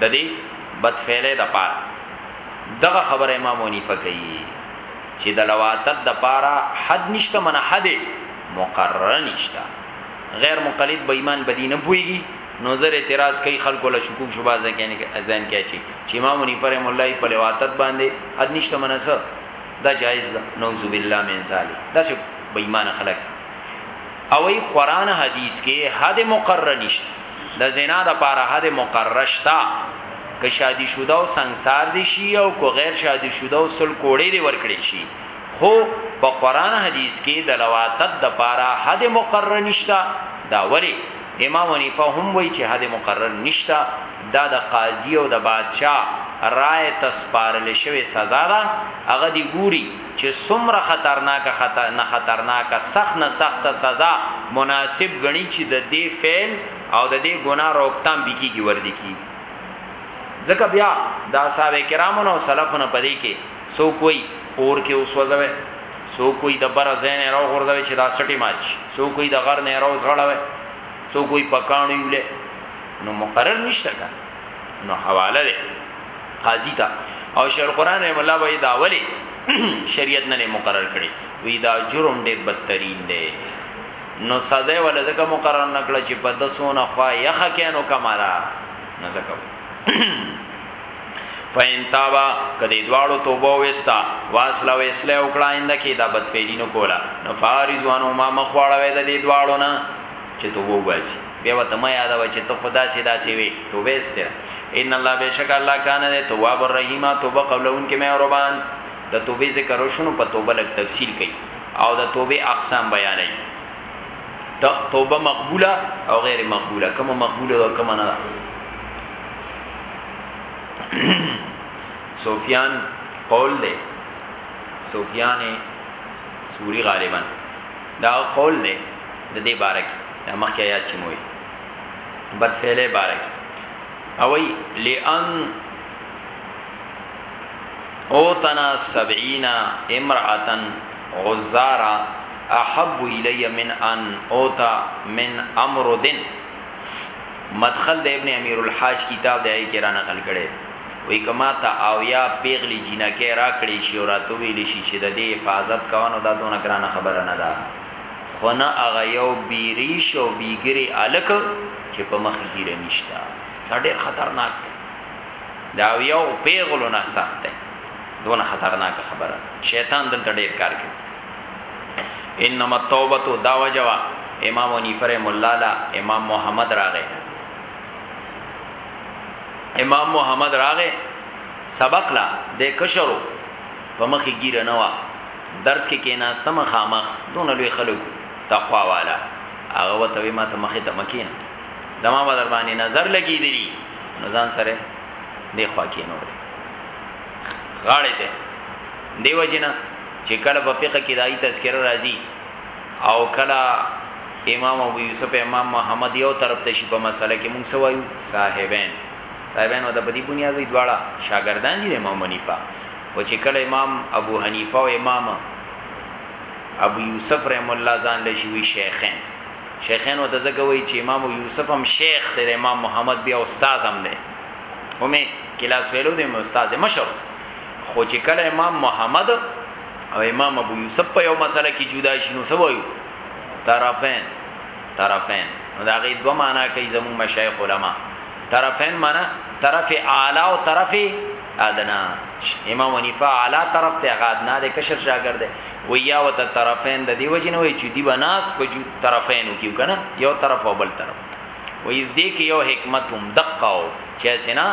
د دې بدفعلې د پاره دغه خبره امام حنیفه کوي چې د لواتت د پاره حد نشته من حد مقرر نشته غیر مقلد به ایمان بدی نه پويږي نو زر اعتراض کوي خلکو له شکوک شوبه ځکه نه ځان کوي چې چې امام حنیفه رحم الله په لواتت باندې حد نشته من سره دا جایز ده نعوذ بالله من ذلک دا چې بې ایمان خلک او ای قران حدیث کې حد مقرر نشته د زنا د پاره حد مقرره شته که شادي شوده او سنگسار دي شي او که غیر شادي شوده او سل کوړې دي ورکړي شي خو په قران حدیث کې د لواطت د پاره حد مقرره نشته دا ولی امام حنیفه هم وایي چې حد مقرر نشته دا د قاضي او د بادشاه رائے تسپارل شوی سزا ده هغه دی ګوري چې څومره خطرناک خطر نه خطرناک سخت نه سخت سزا مناسب غني چې د دې فعل او د دې ګناه روکتام بکی کی ور دي کی ځکه بیا د اصحاب کرامو نو سلفونو پدې کې سو کوئی اور کې وسوځوي سو کوئی د بر زین راو غورځوي چې دا سټي ماچ سو کوئی د غر نه راو زغړوي سو کوئی پکانو یولې نو مقرر نشته نو حواله ده قاضی تا او شیخ القران رحم الله وای دا ولی شریعت نه مقرر کړي وی دا جرم ډیر بدترین دی نو سزا ولا زکه مقرر نکړه چې په دسونه خوا یخ کینو کمالا نه زکه فین تابا کدی دواړو توبه وستا واسله وسله او کړه انده کې دا بدفعلی نو کولا نو فارزوانو ما مخواړه وې د دې دواړو نه چې توبه وباسي بیا ورته مه یادوه چې ته خو داسې داسې وې توبه ایستله ان الله بېشکه الله کان دی تواب الرحیم توبه قبلوونکی مهربان د توبې ذکر وشونو په توبه لږ تفصیل کوي او د توبې اقسام بیانوي توبه مقبوله او غیر مقبوله کومه مقبوله او کومه نه ده سفیان قول دی سفیان سوری غالبا دا هغه قول دی د دې باره کې دا مخکې آیات چې موي بدفعله باره کې او ای لئن او تنا 70 امراتن غزارا احب الی من ان اوتا من امر دین مدخل د ابن امیر الحاج کتاب دی کې را نقل کړي وایي که ماته اویا پیغلې جینکۍ راکړې شي او راته وویل شي چې د دې حفاظت کوه نو دا دونه ګرانه خبره نه ده خو نه هغه یو بی ریش او بی ږیرې هلک چې په مخ یې ږیره نشته دا ډېر خطرناک دی دا اویا او پیغلو نه سخت دی دونه خطرناک خبره شیطان دلته ډېر کار کوي انما التوبه دا وجوا امام حنیفه رحم الله لا امام محمد راغی امام محمد راغه سبق لا د کشرو په مخ ګیره نه وا درس کې کیناسته مخامخ دون لوی خلکو تقوا والا هغه وته ما ته مخه ته مکین زما بدر باندې نظر لګی دی نزان سره دی خوا کې نور غاړه ته دیو جنا چې کله په فقہ کې دای تذکرہ راځي او کله امام ابو یوسف امام محمد یو طرف ته شي په مسله کې موږ سوایو صاحبین صاحبین وته په دې بنیاد وی دواړه شاګردان دي امام حنیفه او چې کله امام ابو حنیفه او امام ابو یوسف رحم الله ځان له شي شیخین شیخین وته ځکه وی چې امام ابو یوسف هم شیخ دی امام محمد بیا استاد هم دی همې کلاس ویلو دی استاد مشر خو چې کله امام محمد او امام ابو یوسف په یو مسله کې جدا شي نو سوایو طرفین طرفین نو دا غي دوه معنا کوي زمو مشایخ علما طرفین معنا طرف اعلی او طرف ادنا امام حنیفه اعلی طرف ته غاد نه د کشر شاګرد ویا وت طرفین د دیو جن وی چې دی بناس په جو طرفین کیو کنه یو طرف او بل طرف وې دې کې یو حکمت هم دقه او چې سنا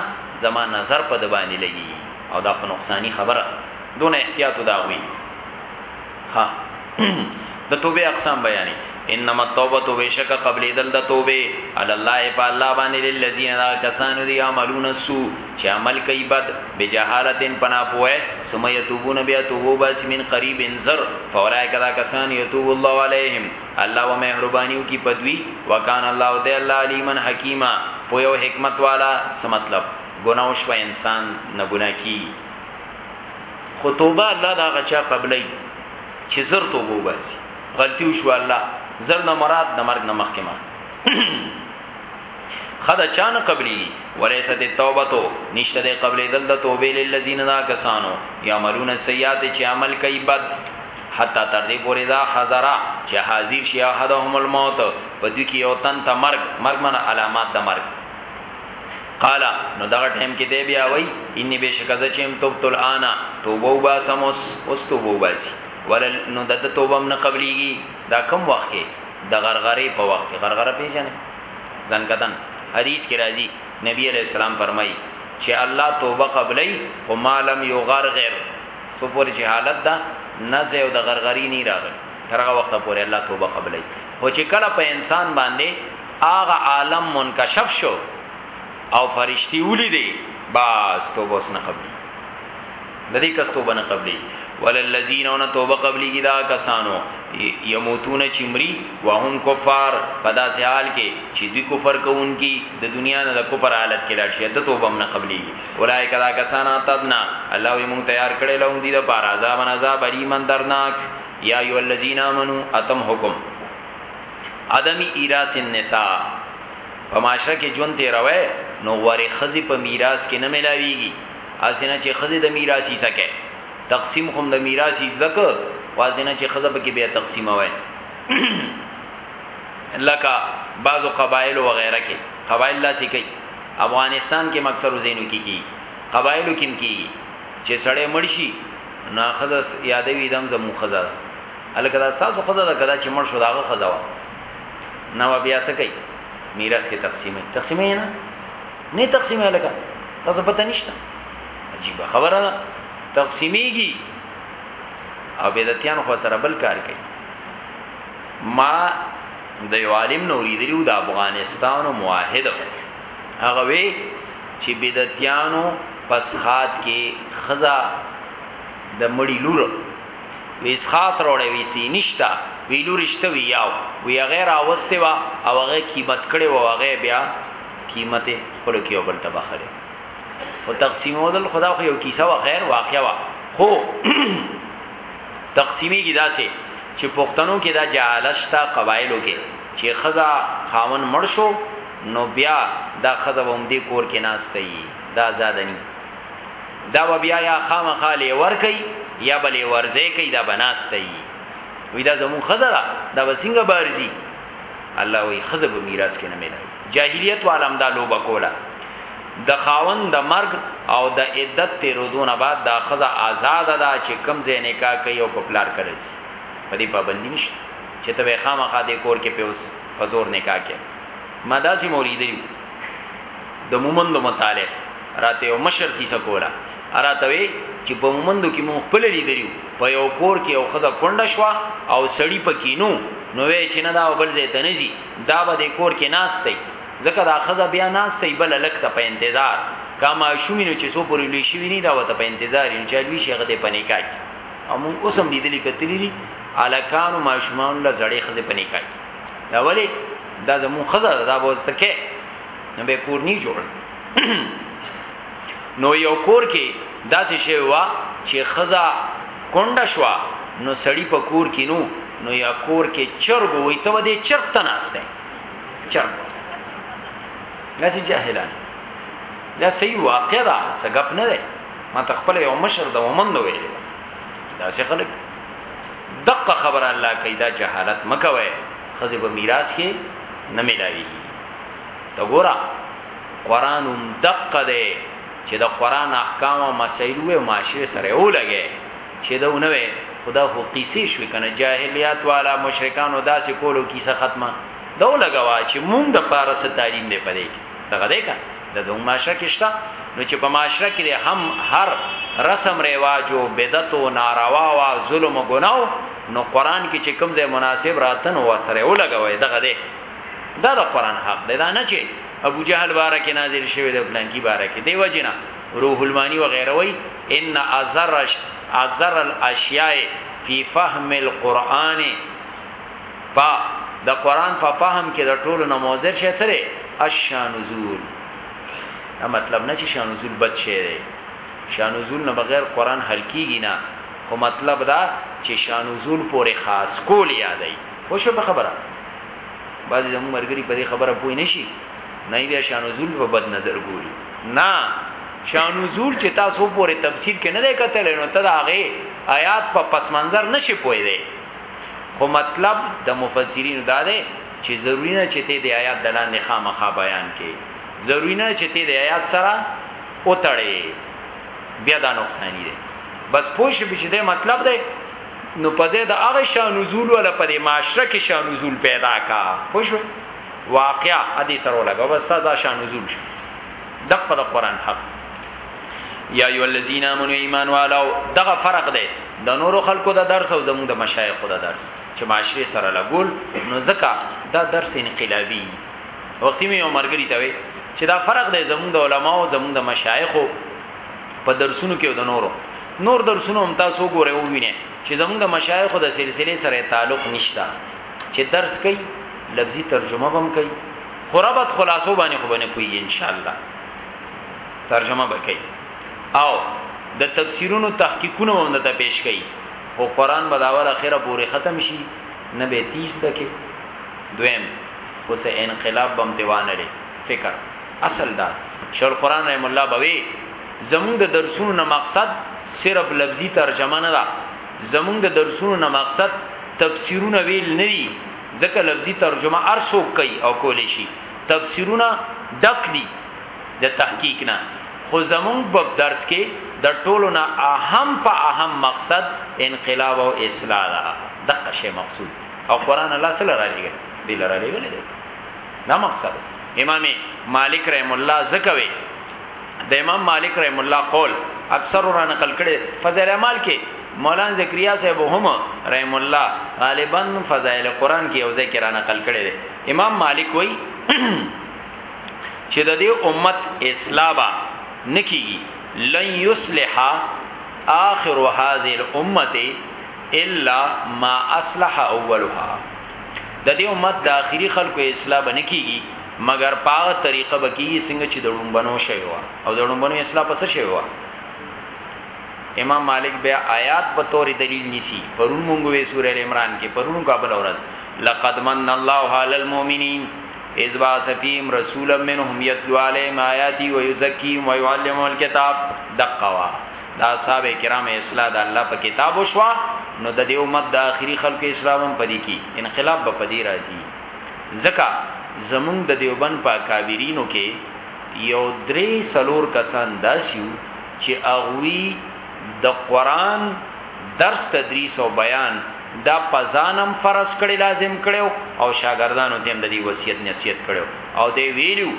زما نظر په د باندې لګي او دا خو نقصانی خبره دون احتیاط دا وی ها د توبه اقسام بیانې انما التوبه بشک قبل دل د توبه علی الله په الله باندې للذین را کسانو دی عملون السو چې عمل کوي بد بجهالتن پنا پوهه ثم یتوبون بیا توبه باس من قریب انذر فورای کدا کسان یتوب الله علیهم الله و مهربانیو کی پدوی وکان الله دی الله علیمن حکیمه پویو حکمت والا څه مطلب ګناوش و انسان نه ګنا کی خو توبه الله دا غچا قبلای چې زر توبه وباسي غلطي وشو الله زر نه مراد د مرګ نه مخکې مخ خدا چانه قبلي وليس د توبه تو نشته د قبلې دل د توبې للذین دا کسانو یعملون السیئات چې عمل کوي بد حتا تر دې پورې دا حضرا چې حاضر شي احدهم الموت په دې کې یو تن ته مرګ مرګ من علامات د مرګ قال نو دغه ټیم کې دی بیا وای انی بشک ز چیم توب تل انا توبه وبا سموس اوس توبه وباسي ولل نو د توبه نه قبليږي دا کم وخت کې د غرغره په وخت کې غرغره پیژنې ځن کدن حدیث کې راځي نبی علی السلام فرمایي چې الله توبه قبلې خو مالم یو غرغر سپور چې حالت دا نزه او د غرغری نه راغلی ترغه وخت پورې الله توبه قبلې خو چې کله په انسان باندې هغه عالم منکشف شو او فرشتي ولیدي بس توبه وس نه قبلي د دې کس توبه نه قبلي وللذین ان توبه قبلي اذا کسانو یموتون چمری وهم کفار پدا سه حال کې چې دوی کفر کوونکی د دنیا نه د کفر حالت کې لاشي د توبه نه قبلي اولای کدا کسان تدنا الله یې مون تیار کړي لوم دي د بار عذاب عذاب الیمن درناک یا ایو الذین امنو اتم حکم عدم ایراث النساء په معاشره کې ژوند تیروي نو غوري خزي په میراث کې نه ملاويږي اسنه چې خزي د میراث یې سکه تقسیم هم د میراث یې زده کو واسنه چې خزه به کې بیا تقسیم وای لکه بعضو قبایل و غیره کې قبایل لا سې کوي افغانستان کې مکسر زینو کې کی قبایلو کې کی چې سړی مرشي نا خزه یادوي دم زمو خزه الکه دا تاسو خزه ده کدا چې مړ شو داغه خزه وا نو بیا څه کوي میراث کې تقسیمې تقسیمې نه نه تقسیمې الکه تاسو پته نشته عجیب خبره ده تقسیمېږي او بدعتيان خو سره بل کار کوي ما د یو عالم نوري دیو د افغانستان او موحد هغه وی چې بدعتيانو پسخات کې خزا د مړی لور ویس خات روړې ویسی نشتا ویلو رشته وی یاو وی غیر اوسته وا او هغه قیمت کړي و هغه بیا قیمت خپل کې او بل تبخره او تقسیمول خدا خو یو کیسه وا غیر واقع وا خو تقسیمی کی داسې چې پښتنو کې دا جهالشتا قبایلو کې چې خزا خاون مړ شو نو بیا دا خزا هم دې کور کې ناشته دا آزادنی دا و بیا یا خامخا لې ور کوي یا بلې ورځي کوي دا بناسته یي وی دا زمون خزره دا وسنګ بارزي الله وی خزه به میراث کې نه ملایي جاهلیت عالم دا لوبه کوله د خاون د مرګ او د عدت تیرودونه بعد دا خزه آزاد ده چې کم زې نکاح کوي او پپلار کوي په دې پابندی نشته چې ته خامخا دې کور کې پیوس په زور نکاح کې مداسي موریدې د مومند مطالعه راته یو مشر کیسه کوله راته وی چې په مومندو کې مونږ خپل لیدلیو په یو کور کې یو خزه کونډه شو او سړی پکې نو نو وی چې نه دا بل ځای ته نزي دا به د کور کې ناشته ځکه دا خزه بیا ناشته بل لکته په انتظار کما شومینو چې سو پورې لوي شي نه دا وته په انتظار یو چې لوي شي هغه ته پني کوي او مونږ اوس هم لیدلی کتلی دي الکان او ماشومان له زړې خزه پني کوي دا ولی دا زمون خزه دا بوزته کې نو به کور نه جوړ نو یو کور کې داسې شی وا چې خزا کونډه شوا نو سړی په کور کې نو نو یا کور کې چرګ وي ته دې چرګ تناسته چرګ نسی جاهلان دا صحیح واقع ده سګپ نه ده ما تخپل یو مشر د ومن نو ویل دا څه خلک دقه خبر الله کیدا جهالت مکوي خزه به میراث کې نه ملاوي تا ګورا قران هم دقه دی چه د قران احکام او مسائل وې معاشره سره ولګي چه دا ونه وې خدا هو قصې شوې کنه جاهلیت والا مشرکان او داسې کولو کیسه ختمه دا ولګوا چه مونږ د پارس تعلیم دی پدې کې دغه دی کنه د زموږ معاشره کې شته نو چې په معاشره کې هم هر رسم رواج او بدعت او ناروا او ظلم او ګناو نو قران کې چې کوم ځای مناسب راتن و سره ولګوي دغه دی دا د قران حق دی دا نه چې ابو جهل بارک نازل شوی دی پلان کی بارک دی وجنا روح المانی و غیره وی ان ازرش ازر الاشیاء فی فهم القرآن پا د قرآن په فهم کې د ټولو نموزر شې سره الشانزول دا مطلب نه چې شانزول بد شي دی شانزول نه بغیر قرآن حل کیږي نه خو مطلب دا چې شانزول پورې خاص کول یادای خو شو په خبره بعضی زموږ مرګري په دې خبره پوه نه شي نه بیا شانوزول په بد نظر ګوري نه شانوزول چې تاسو پورې تفسیر کې نه دی کتل نو ته دا غي آیات په پس منظر نشي پوي دی خو مطلب د مفسرین دا دی چې ضروری نه چې ته د آیات دلان نه خامخا بیان کې ضروری نه چې ته د آیات سره او تړې بیا دا نقصان دی بس پوه شي چې مطلب دی نو په ځای د هغه شان نزول ولا په دې معاشره کې شان نزول پیدا کا پوښ واقعا ادي سره لګا بس دا شان نزول شو دغه په قرآن حق یا ایو الذین امنوا ایمان والو دغه فرق دی د نورو خلکو د درس او زموږ د مشایخو د درس چې معاشره سره لګول نو ځکه دا درس انقلابي وختي مې یو مرګري ته وي چې دا فرق دی زموږ د علماو زموږ د مشایخو په درسونو کې او د نورو نور درسونه هم تاسو ګوره او وینئ چې زموږ د مشایخ د سلسله سره تعلق نشته چې درس کوي لفظي ترجمه بم کوي خرابت خلاصو باندې خو باندې کوي ان شاء الله ترجمه وکړي او د تفسیرونو تحقیقونه هم د پیش کوي خو قران بداور اخره پورې ختم شي نه به 30 دکې دویم خو سه انقلاب بم دیوانه لري فکر اصل دا شر قران رحم الله بوي زموږ د درسونو نه مقصد صرف لفظي ترجمه نه ده، زموږ د درسونو نه مقصد تفسیرونه ویل نه دي، ځکه لفظي ترجمه هر څوک کوي او کولی شي، تفسیرونه ډک دي د تحقیق نه، خو زموږ په درس کې د ټولو نه اهم په اهم مقصد انقلاب او اصلاح ده، دقه شی مقصود دی او قرآن الله څه له رالېږلی؟ دې له رالېږلی دی، دا مقصد امام مالک رحم الله ځکه وی. د امام مالک رحم الله قول اکثر را نقل کړي فضائل اعمال کې مولانا زکریا صاحب هم رحم الله غالبا فضائل قران کې او ذکر انا نقل کړي دي امام مالک وای چې د دې امت اسلام نکي لن يصلح اخر هذه الامه الا ما اصلح اولها د دې امت د اخري خلکو اسلام نکي مګر په هغه طریقه به کیږي څنګه چې د ړومبنو شوی و او د ړومبنو اصلاح پس شوی و امام مالک بیا آیات په تور دلیل نیسی پرون مونږ وې سورې ال عمران کې پرون کابل اورل لقد من الله علی المؤمنین اذ باث فیهم رسولا منهم یتلو علیهم آیاتی و یزکیهم و یعلمهم الكتاب دقوا دا صاحب کرام اصلاح د الله په کتاب وشوا نو د دې امت د اخیری خلکو اسلام هم پدې کی انقلاب به پدې راځي ځکه زموږ د دیوبند په اکابرینو کې یو درې څلور کسان داسې وو چې هغوی د قرآن درس تدریس او بیان دا پزان هم فرض کړي لازم کړو او شاګردانو ته هم د دې وصیت نصیحت کړو او دی ویلو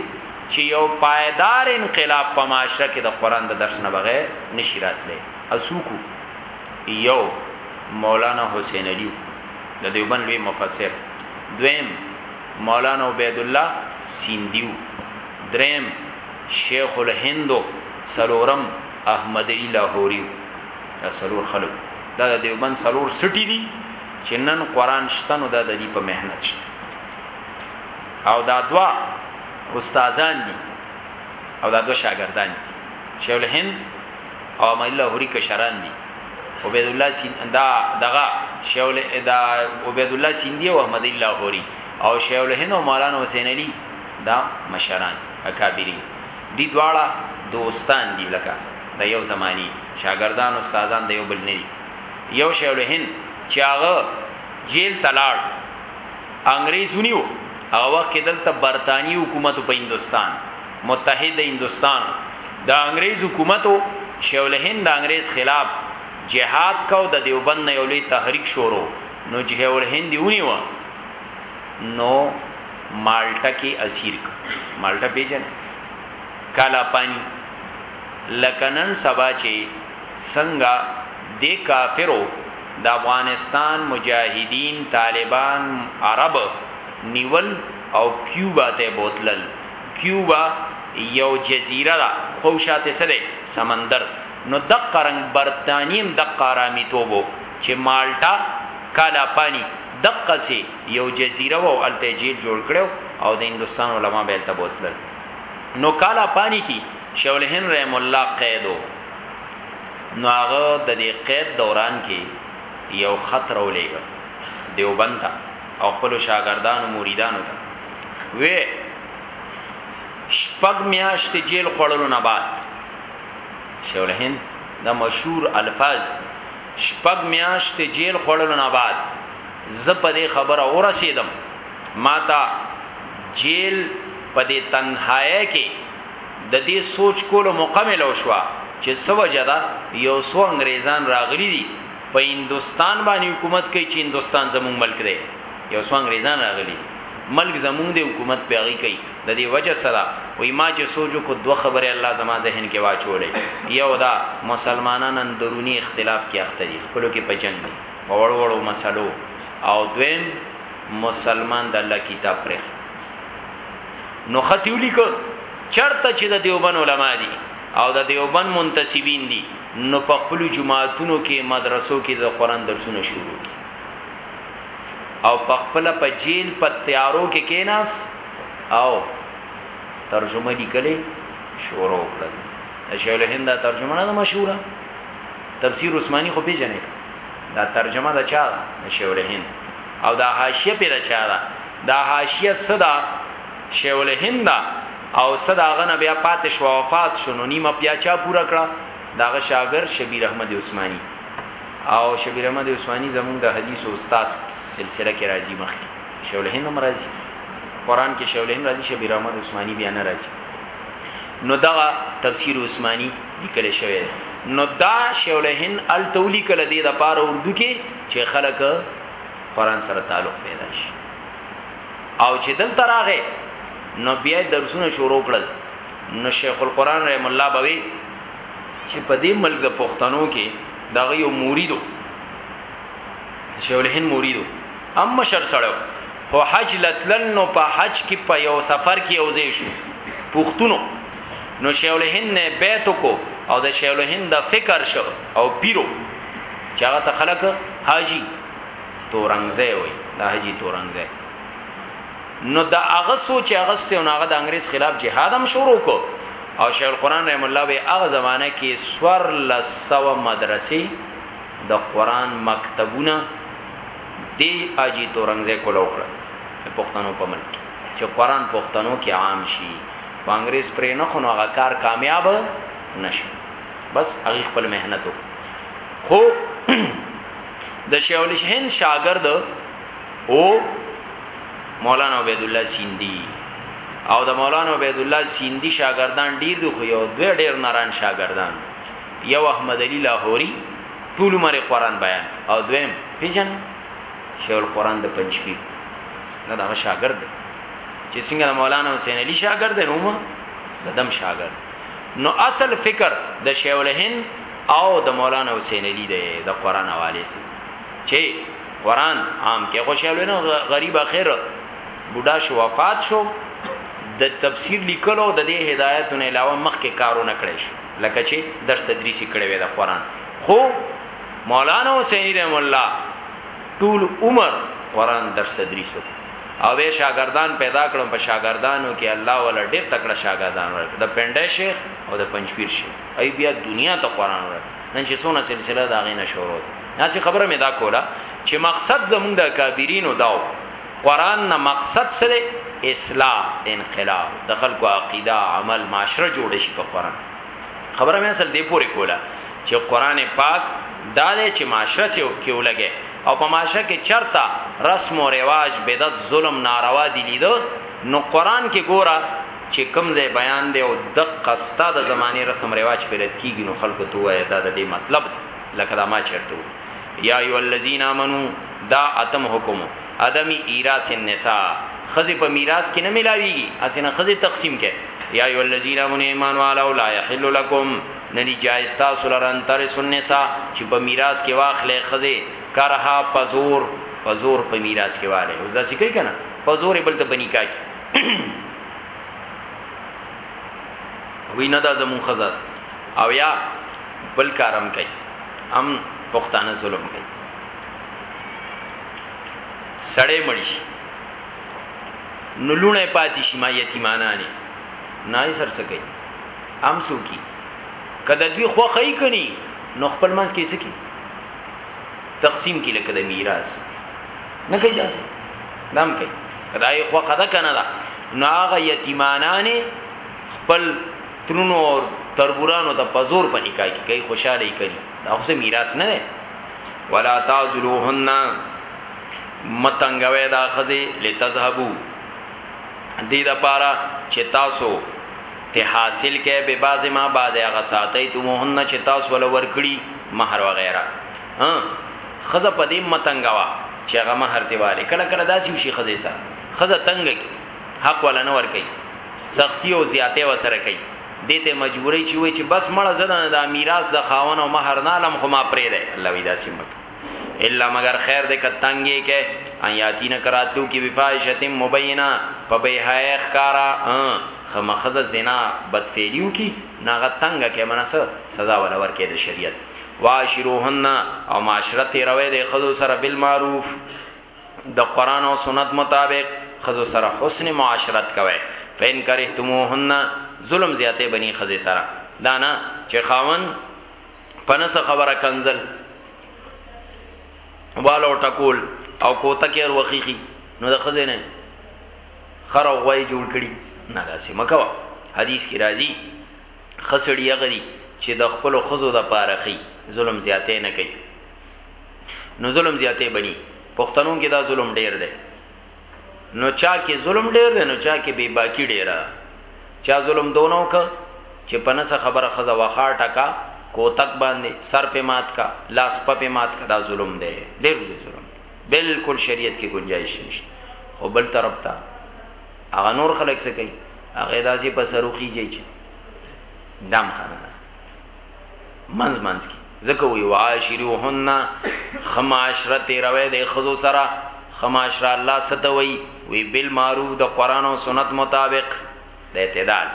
چې یو پایدار انقلاب په معاشره کې د قران د درس نه بغیر نشی راتلی اسوکو یو مولانا حسین علی د دیوبند لوی مفسر دویم مولانا عبید الله سیندیو دریم شیخ الهندو سلورم احمدی لاهوریو دا سلور خلک دا د دیوبند سلور سټی دي چې نن قران شته نو دا د دې په مهنت شته او دا دوا استادان دي او دا دوا شاګردان دي شیخ الهند او احمدی لاهوری کشران دي عبید الله سین دا دغه شیول دا عبید الله سیندی او احمد الله هوری او شیول هند او مولانا حسین علی دا مشران اکابرین دی دواړه دوستان دی لکه د یو زمانی شاګردان او استادان د یو بل نه یو شیول هند چې هغه جیل تلاړ انګريزونیو هغه وخت کې دلته برتانی حکومت په هندستان متحد هندوستان د انګریز حکومت و شیول هند د انګریز خلاف جهاد کو د دیوبند نه یو لوی تحریک شورو نو جهول هند یونی و نو مالټا کی اسیر ک مالټا پیجن کالا پانی لکنن سبا چی سنگا دی کافرو د افغانستان مجاهدین طالبان عرب نیول او کیوبا ته بوتلل کیوبا یو جزیره ده خو شا ته څه دی سمندر نو دقه رنګ برتانیه هم دقه ارامی توب وو چه مالټا کالا پانی دقه سی یو جزیره وه او هلته یې جیل جوړ کړی وو او د هندوستان علما به هلته بوتلل نو کالا پانی کی شیخ الهند رحم الله قید وو نو هغه د دې قید دوران کی یو خط راولیږه دیوبند ته او خپل شاګردانو مریدانو ته وې شپږ میاشتې جیل خړلو نه بعد شیخ الهند دا مشهور الفاظ شپږ میاشتې جیل خړلو نه بعد زه په دې خبره اورسیدم ماتا جیل په دې تنهایی کې د دې سوچ کولو مکمل وشوه چې سو جدا یو سو انګریزان راغلي دي په هندستان باندې حکومت کوي چې هندستان زموږ ملک دی یو څو انګریزان راغلي ملک زموږ دی حکومت پیغي کوي د دې وجه سره وای ما چې سوچو کو دوه خبره الله زما ذهن کې واچولې یو دا مسلمانان اندرونی اختلاف کې اخته دي خپل کې په جنگ دي په وړو وړو مسلو او دویم مسلمان د الله کتاب پرخ نو خطیولی کو چرته چې د دیوبن علما دي او د دیوبن منتسبین دي نو په خپلو جوماتونو کې، مدرسو کې دې د قرآن درسونه شروع کړي او په خپله په جېل په تیارو کې کېناست او ترجمه لیکلې شروع کړل. د شیخ الهند دا ترجمه نه ده مشهوره؟ تفسیر عثماني خو پیژنې دا ترجمه د چا ده؟ د شیخ الهند او دا حاشیه پې د چا ده؟ دا حاشیه صدا شیخ الهند ده او څه د هغه نه بیا پاتې شوه وفات شو نو نیمه بیا چا پوره کړه د هغه شاګرد شبیر احمد عثماني او شبیر احمد عثماني زمونږ د حدیث او استاد سلسله کې راځي مخکې شیخ الهند هم راځي قران کې شیخ الهند راځي شبیر احمد عثماني بیا نه راځي نو دا تفسیر عثماني لیکل شوی نو دا شیخ الهند التولی کله دی د پاره اردو کې چې خلک قران سره تعلق پیدا شي او چې دلته راغې نو بیا درسونه شروع کړل نو شیخ القرآن رحم الله بوي چې په دې ملک د پښتنو کې دغه یو مریدو شیخ الهند مریدو ام مشر سره خو حج لتلل نو په حج کې په یو سفر کې اوځې شو پښتونو نو شیخ الهند نه بیت کو او د شیخ الهند د فکر شو او پیرو چې هغه ته خلک حاجی تورنګزه وي دا حجی تورنګزه نو دا هغه سوچ هغه ست او هغه د انګريز خلاف جهاد هم شروع کو او شیخ القران رحم الله به هغه زمانہ کې سور لسو مدرسې د قران مکتبونه دی اجي تورنګزه کولو کړ پښتنو په ملک چې قران پښتنو کې عام شي انګريز پرې نه خنو هغه کار کامیاب نشو بس هغه خپل مهنت خو د شیخ الهند شاګرد او مولانا عبید الله سیندی او د مولانا عبید الله سیندی شاګردان ډیر دي خو یو دوه ډیر ناران شاګردان یو احمد علی لاهوری ټول عمر قرآن بیان او دویم پیجن شیخ القرآن د پنځپیر نه دا شاګرد دی چې څنګه مولانا حسین علی شاګرد دی نو دم شاګرد نو اصل فکر د شیخ الهند او د مولانا حسین علی دی د قران حواله سي چې قران عام کې خوشاله نه غریب اخر بوډا شو وفات شو د تفسیر لیکلو د دې هدایتونو علاوه مخکې کارونه کړی شو لکه چې درس تدریسي کړی وي د قران خو مولانا حسین رحم الله ټول عمر قران درس تدریسو او به شاګردان پیدا کړم په شاګردانو کې الله ولا ډېر تکړه شاګردان ورک د پنده شیخ او د پنځپیر شیخ ای بیا دنیا ته قران ور نن چې سونه سلسله دا غي نشورو دا چې خبره مې دا کوله چې مقصد زمونږ د کابرینو داو قران نه مقصد سره اصلاح انقلاب د خلکو عقیده عمل معاشره جوړ شي په قران خبره مې اصل دې پورې کوله چې قران پاک دا دې چې معاشره سي کې ولګي او په معاشره کې چرتا رسم او رواج بدعت ظلم ناروا دي لیدو نو قران کې ګوره چي کوم ځای بیان دی او دقه ستا د زمانې رسم رواج پرې رد کیږي نو خلکو ته ووایه دا ددې مطلب دی لکه دا ما چیرته وویل یا ایها الذین آمنو دا اتم حکم عدم ایراث النساء ښځې په میراث کې نه ملاویږي هسې نه ښځې تقسیم کړي یا ایها الذین آمنو ایمان والو لا یحل لکم ندی جایز تاسو لره ان ترث النساء چې په میراث کې واخلې ښځې کرها پزور پزور په میراث کې واله اوس دا څه کوي کنه پزور بل ته بنیکا کی وی نه دا زمون خزر او یا بل کارم کوي ام پښتانه ظلم کوي سړې مړی نو لونه پاتې شي ما یتیمانانی نه سر سکی ام سوکی کله دوی خوخی کني نو خپل منځ کې سکی تقسیم کې لکه د میراث نه کوي داسې نام کوي خدای خو خدا کنه دا نو هغه یتیمانان خپل ترونو او تربورانو ته پزور په نکاح کې کوي خوشاله یې کوي دا خو میراث نه دی ولا تعذلوهن متنګوي دا خزي لتذهبو دې د پاره چې تاسو ته حاصل کې به بازه ما بازه غساتې ته مهنه چې تاسو ول ورکړي مہر وغیرہ ها خزه په دې متنګوا چې هغه مہر دیواله کله کله داسې شي خزه سره خزه تنګ کی حق ولا نه ور کوي سختی او زیاته و سره کوي دې ته مجبورې چې وي چې بس مړه زده نه د میراث د خاون او مہر نه لم خو ما پرې ده الله وی داسې مکه الا مگر خیر دې کتنګي کې آیاتین کراتلو کې وفایشت مبینا په به حیخ کارا خمخزه زنا بدفعلیو کی ناغه تنگ کې منسه سزا ولور کې د شریعت واشروهن او معاشره تیروي د خزو سره بالمعروف د قران او سنت مطابق خزو سره حسن معاشرت کوي فین کرهتموهن ظلم زیاته بنی خزه سره دانا چې خاون پنس خبره کنزل والو ټکول او کوته کې ور وخیخي نو د خزه نه خره غوي جوړ کړي نه داسې مکو حدیث کی راځي ښه سړي هغه دي چې د خپلو ښځو دپاره ښي ظلم زیاتی نه کوي نو ظلم زیاتی بني پښتنو کې دا ظلم ډیر دی نو چا کې ظلم ډیر دی نو چا کې بې باکي ډیره ده چا ظلم دونو ک چې پنسه خبره خزه واخا ټکا کوتک باندې سر په مات کا لاس په مات کا دا ظلم دی ډیر ظلم بالکل شریعت کې گنجائش نشته خو بل طرف ته هغه نور خلک څه کوي هغه داسې په سرو خيږي چې دم خانه منز منز کی زکه وی وعاشروهن خماشره تیروي د خزو سره خماشره الله ستوي وی بالمعروف د قران او سنت مطابق د اعتدال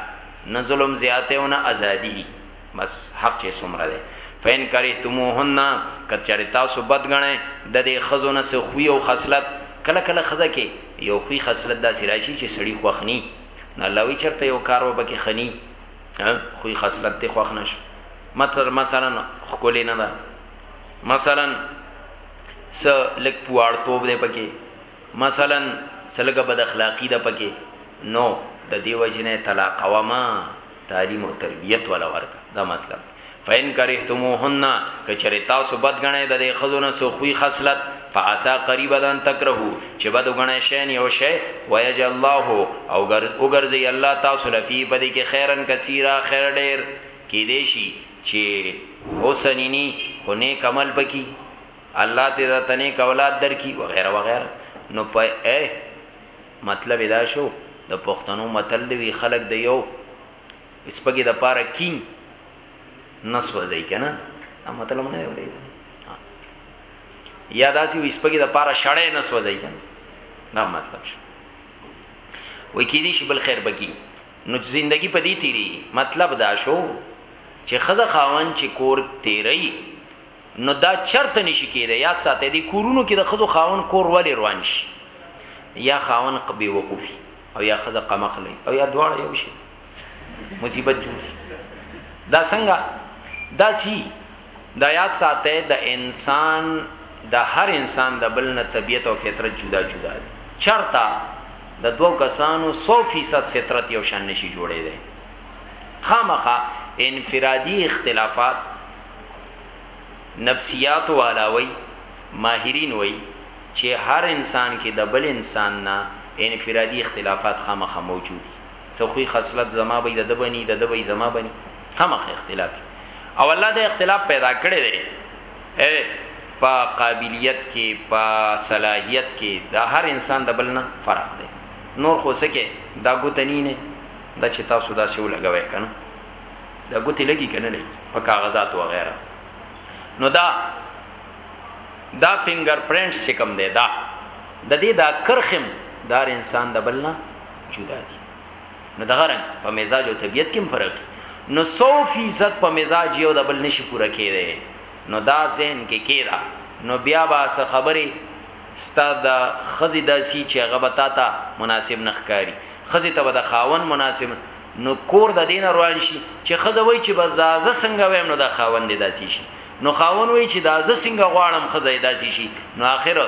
نه ظلم زیاته او نه ازادي بس حق چې څومره دی فین کریتموهن که چېرې تاسو بد غنئ د دې خزو نه سه خوې او خصلت کله کله خزه کې یو خوې خصلت داسې راشي چې سړی خوخني نه لوي چرته یو کار وب کې خني خوې خصلت ته خوخ نش مطلب مثلا خولې نه ده مثلا س لک پواړ توب دې پکې مثلا سلګه بد اخلاقی ده پکې نو د دیو جنې طلاق وما تعلیم او تربیت ولا ورکا دا مطلب دی فین کرهتموهن کچری تاسو بد غنئ د دې خزونه سو خوې خصلت فاسا قریب دان تکرهو چې بد غنئ شین یو شی ویج الله او ګر او ګرځي الله تاسو لفی پدې کې خیرن کثیره خیر ډیر کې دې شي چې حسنینی خونه کمل پکی الله ته د تنه کولات درکې وغیرہ وغیرہ نو په مطلب یې دا شو د پښتنو متل دی وي خلک د یو سپږې د پاره کین نه سوځي کنه دا مطلب نه دی یا داسې وي سپږې د پاره شړې نه سوځي کنه دا مطلب شو وای کې دي شي بل خیر بګي نو ژوندۍ په دې تیری مطلب دا شو چې خزه خاون چې کور تیری نو دا چرته نشي کېدای یاد ساتئ دې کورونو کې د ښځو خاوند کور ولې روان شي یا خاوند بې وقوفي او یا ښځه قمقله او یا دواړه یو شي مصیبت جوړ شي دا څنګه دا سی دا یاد ساتئ د انسان د هر انسان د بل نه طبیعت او فطرت جدا جدا دي چرتا د دوو کسانو 100% فطرت یو شان نشي جوړې دي خامخه انفرادي اختلافات نفسیات والا وای ماهرین وای چې هر انسان کې د بل انسان نه انفرادي اختلافات خامخ موجود دي سخوي خصلت زما به د دبني د دبي زما بني خامخ اختلاف او الله د اختلاف پیدا کړی دی اے په قابلیت کې په صلاحیت کې د هر انسان د بل نه فرق دی نور خو سکه دا ګوتنی نه د چې تاسو دا شو لګوي کنه دا ګوتې لګي کنه لګي په کاغذات و غیره نو دا دا فنګر پرینټس چې کوم دی دا د دې دا کرخم دار انسان د بلنا جدا دي نو دغه رنګ په مزاج او طبیعت کې فرق نو 100% په مزاج یو د بل نشي پوره کېده نو دا ذهن کې کېدا نو بیا با څه خبره ستا د خزې داسي چې هغه بتاتا مناسب نخکاری خزې ته به د خاون مناسب نو کور د دین روان شي چې خزه وای چې بس دا ز څنګه ویم نو دا خاوند داسي شي نو خاوند وای چې دا ز څنګه غواړم خزه داسي شي نو اخر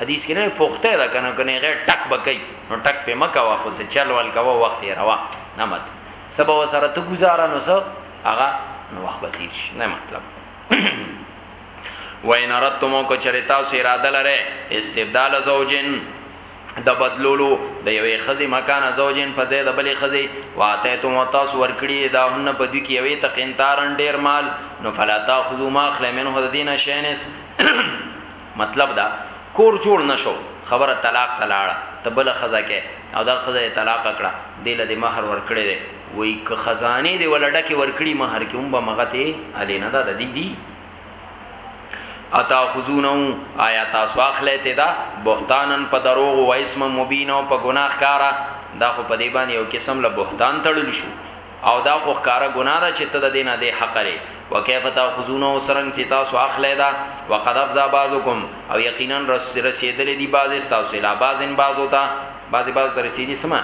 حدیث کې نه پوښته ده کنه کنه غیر ټک بکای نو ټک په مکه واخو سه چل ول کا وخت یې روا نه مت سبا وسره ته گزاره نو سه هغه نو وخت به تیر شي نه مطلب وین رتمو کو چرتا سو اراده لره استبدال زوجین د بدلولو د یوې خزي مکان زوجین په زید بلې خزي واته ته متاس ورکړي دا هن په دوی کې یوې تقینتارن ډیر مال نو فلا تاخذو ما خله منه د دینه شینس مطلب دا کور جوړ نشو خبره طلاق تلاړه ته بل خزا کې او دا خزا طلاق کړه دله د مہر ورکړي دی وای ک خزانه دی ولډه کې ورکړي مہر کې هم به مغته الی نه دا د دی دی اتا خذونو آیا تاسو اخلې ته دا بهتانن په دروغ او اسم مبین او په ګناه کارا دا خو په دی باندې یو قسم له بهتان تړل شو او دا خو کارا ګناه ده چې ته د دینه دی حق لري وکيف تاخذونو سرنګ چې تاسو اخلې دا وقد افزا بعضکم او یقینا رس رسیدلې دی بعض تاسو لا بعضن بعض وتا بعض بعض درسیدي سما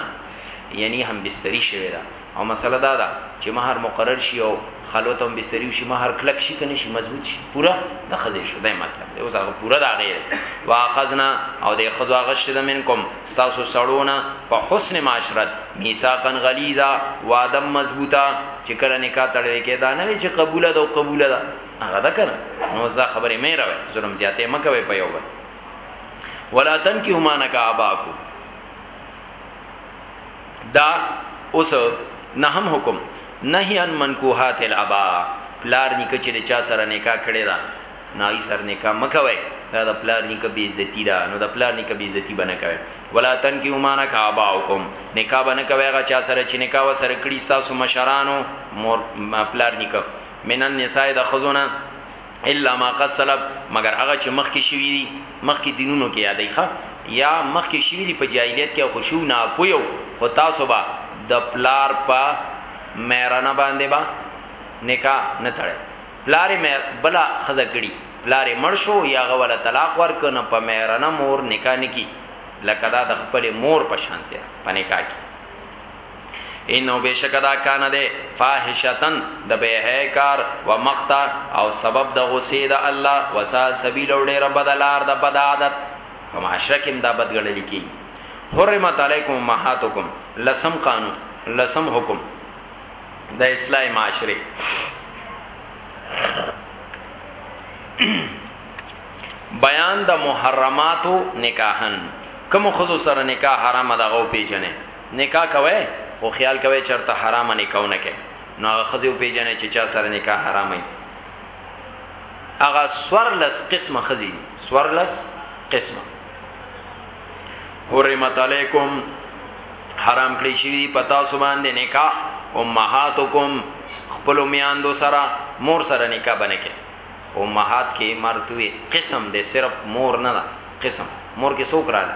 یعنی هم بستری شوی دا او مسئله دا ده چی مهر مقرر شی او خلوت او بستری وشی مهر کلک شی که نشی مضبوط شی پوره د ښځی شو دی مطلب دی اوس هغه پوره د هغی دی واخذنا او دی ښځو اغشتی ده منکم ستاسو سړو نه په حسن معاشرت میثاقا غلیظا وعده مضبوطه چی کله نکاح تړلی کیږی دا نه وی چی قبوله ده او قبوله ده هغه ده کنه نو اوس دا خبری مه روی ظلم زیاتی مه کوی په یو بل ولا تنکحوا ما نکح اباکم دا اوس نهم حکم نهی عن منکوحات الابا پلار نیکه چې چا سره نکاح کړی دا نای سر نکاح مکوي دا د پلار نیکه بی عزتی دا نو د پلار نیکه بی عزتی بنه کوي ولا تن کی ومانه کا اباوکم نکاح بنه کوي هغه چا سره چې نکاح وسره کړی تاسو مشرانو مور پلار نیکه منن نساء د خزونه الا ما قد سلف مگر هغه چې مخکې شوی دي مخکې دینونو کې یادای ښه یا مخکې شوی دي په جاهلیت کې خوشو نه پویو خو تاسو به د پلار په مېرانه باندې با نکاح نه تړي پلار مې بلا خزه کړي پلار مړ شو یا غول طلاق ورک نه په مېرانه مور نکاح نکی لکه دا د خپل مور په شان دی په نکاح کې انه بشک دا کان ده فاحشتن د به کار و مقتا او سبب د غصې د الله وسا سبیل او ډېر بدلار د بد عادت په معاشره کې دا بد غړل کی حرمت علیکم امهاتکم لسم قانون لسم حکم د اسلام معاشره بیان د محرماتو نکاحن کوم خود سره نکاح حرام دغه پیژنې نکاح کوی خو خیال کوی چرته حرامه نکاح ونه کړی نو هغه خزه پیژنه چې چا سره نکاح حرامه ای هغه سورلس قسمه خزی سورلس قسمه حرمت علیکم حرام کړی شوی پتا سو باندې نکاح امهاتکم خپل میاندو سره مور سره نکاح بنکه امهات کې مرتوی قسم دې صرف مور نه قسم مور کې څوک رااله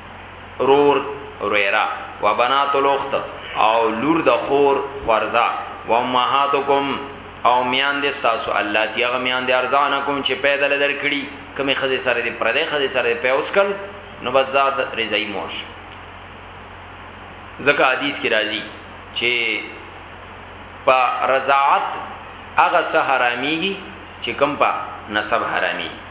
رور رویرا و بنات الاخت او لور د خور خورزا و امهاتکم او میان دې تاسو الله دی هغه میان دې ارزانکم چې پیدا لدر کړي کمی خزه سره دې پردې خزه سره په اوس کل نو بس دا رضای مور شو ځکه حدیث کې راځي چې په رضاعت هغه سه حراميږي چې کوم په نسب حرامي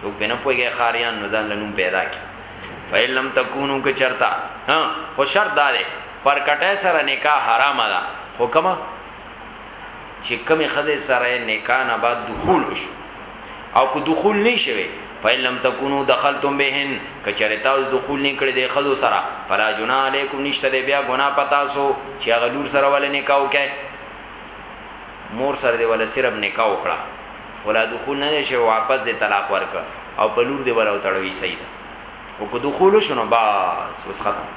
څوک په نه پويږي خاريان نو ځان لنوم پیدا کی فیل لم تکونو که چرتا ها خو شرط دا دی پر کټه سره نکاح حرام ده خو کما چې کمی خزه سره نکاح نه بعد دخول وش او کو دخول نه شوي فیل لم تکونو دخلتم بهن که چرتا اوس دخول نه کړی د خزو سره فلا جنا علیکم نشته دی بیا ګنا پتا سو چې غلور سره ول نکاح وکای مور سره دی ول صرف نکاح وکړه خو لا دخول نه دی شوی واپس دی طلاق ورکړه او په لور دی ولو تړوي صحیح ده خو که دخول شو نو بس اوس ختم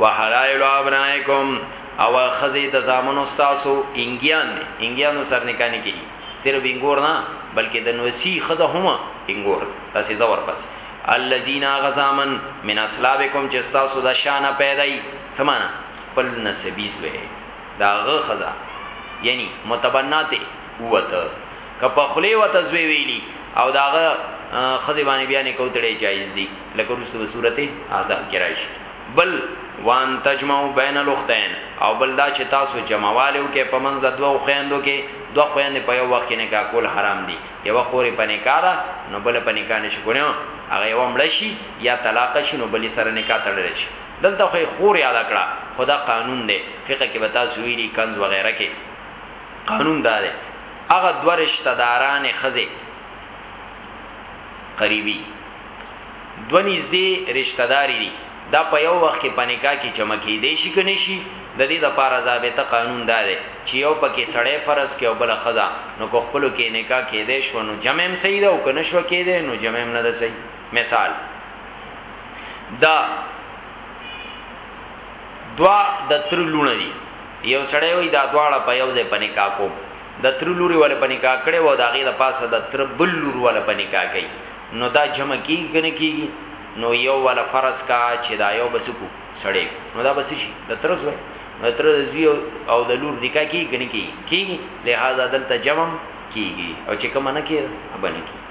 وحلائل ابنائکم او خزی د زامن استاسو انګیان نه انګیانو سر نکاح نه کی صرف انګور نه بلکې د نوسی خزه هم انګور تاسو زور پس الذين غزامن من اسلابکم چې استاسو د شانه پیدای سمانه خپل نسبیز وې داغه خزه یعنی متبناته ووته که په خلی وته زوی ویلی او داغه خزی باندې بیا نه کوتړې جایز دي لکه روسته به صورت احزاب کې راشي بل وان تجمعو بین الاختین او بل دا چې تاسو جمعوالو کې په منځ د دوه خويندو کې دوه خويندې په یو وخت کې نکاح کول حرام دي یو خورې په نکاح ده نو بل په نکاح نشي کولای هغه یو مړ شي یا طلاق شي نو بل سره نکاح تړل شي دلته خو خور یاد کړه خدا قانون دی فقہ کې بتا سویلی کنز وغیرہ کې قانون دا دی هغه دوه رشتہ داران خزه قریبی دو نږدې رشتہ داری دي دا په یو وخت کې پنیکا کې چمکی دی شي کني شي د دې د پاره ضابطه قانون دا دی چې یو پکې سړی فرض کې او بل خزا نو کو خپل کې نکاح کې دی شو نو جمع هم صحیح ده او کنه شو کې دی نو جمع هم نه ده صحیح مثال دا دوا د تر لونه دي یو سړی وایی دا دواړه په یو ځای په نکاح کوم د تره لوری ول په نکاح کړی و د هغې د پاسه د تره بل لور ول په نکاح کوي نو دا جمع کیږي که نه کیږي نو یو ول فرض کا چې دا یو بس کو سړی نو دا بس شي د تره زوی د تره زوی او د لور نکاح کیږي که نه کیږي کیږي لهدا دلته جمع کیږي او چې کوم نه کیږي ابنه کیږي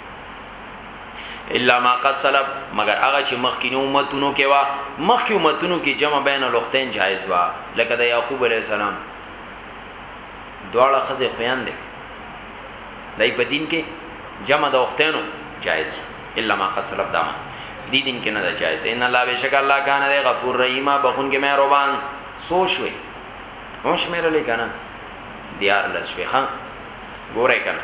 الا ما قد سلف مگر هغه چې مخکینو امتونو کې وا مخکې امتونو کې جمع بین الاختین جایز وا لکه د یعقوب علی السلام دواړه خزه خویان دي دای په دین کې جمع د اختینو جایز الا ما قد سلف دامه دی دین کې نه دا جایز ان الله بشک الله کان دی غفور رحیم بخون کې مهربان سوچ وي هم شمیرلې کنه دیار لسوي خان ګوره کنه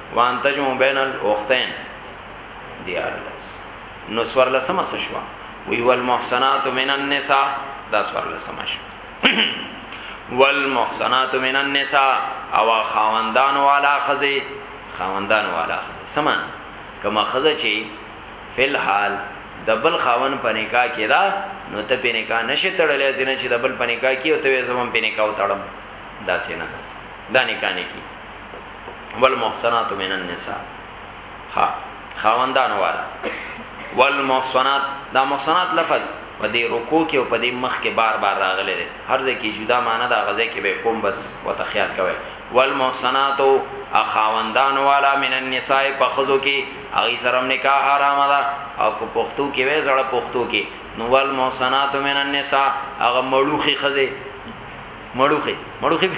وان تجمع بین الاختین دیار لس نو سور لسمه شوا وی والمحسنات من النساء دا سور لسمه شوا والمحسنات من النساء او خواندان والا خزی خواندان والا خزی سمان کما خزه چی فل حال دبل خاون پنیکا کیدا نو ته پنیکا نشه تړلې زینه چې دبل پنیکا کی او ته زمون پنیکا وتړم دا سینه دا نکانه کی والمحصنات من النساء ها خاوندان والا والمحصنات دا محصنات لفظ په دې رکو کې او په دې مخ کې بار بار راغلی دی هر ځای کې جدا معنی دا غزه کې به کوم بس وته خیال کوي والمحصنات اخاوندان والا من النساء په خزو کې هغه سره نکاح حرام ده او په پښتو کې وې زړه پښتو کې نو والمحصنات من النساء هغه مړوخي خزه مړوخي مړوخي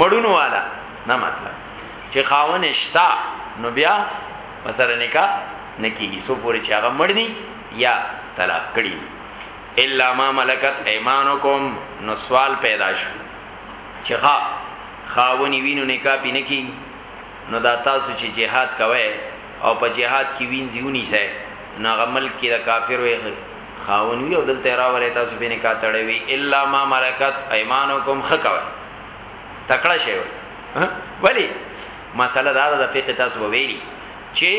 مړونو والا نه مطلب چې خاون شتا نو بیا مثلا نکاح نکیږي سو پوری چې هغه مړنی یا طلاق کړي الا ما ملکت ایمانکم نو سوال پیدا شو چې ها خاونی وینو نکاح پینې کی نو دا تاسو چې جهاد کوي او په جهاد کې وینځي ونی سه ناغمل کې د کافر وي خاون وی او دلته راولی تاسو په نکاح تړوي الا ما ملکت ايمانکم خکوي تکړه شي ولی مسله دا ده فقه تاسو ویلي چې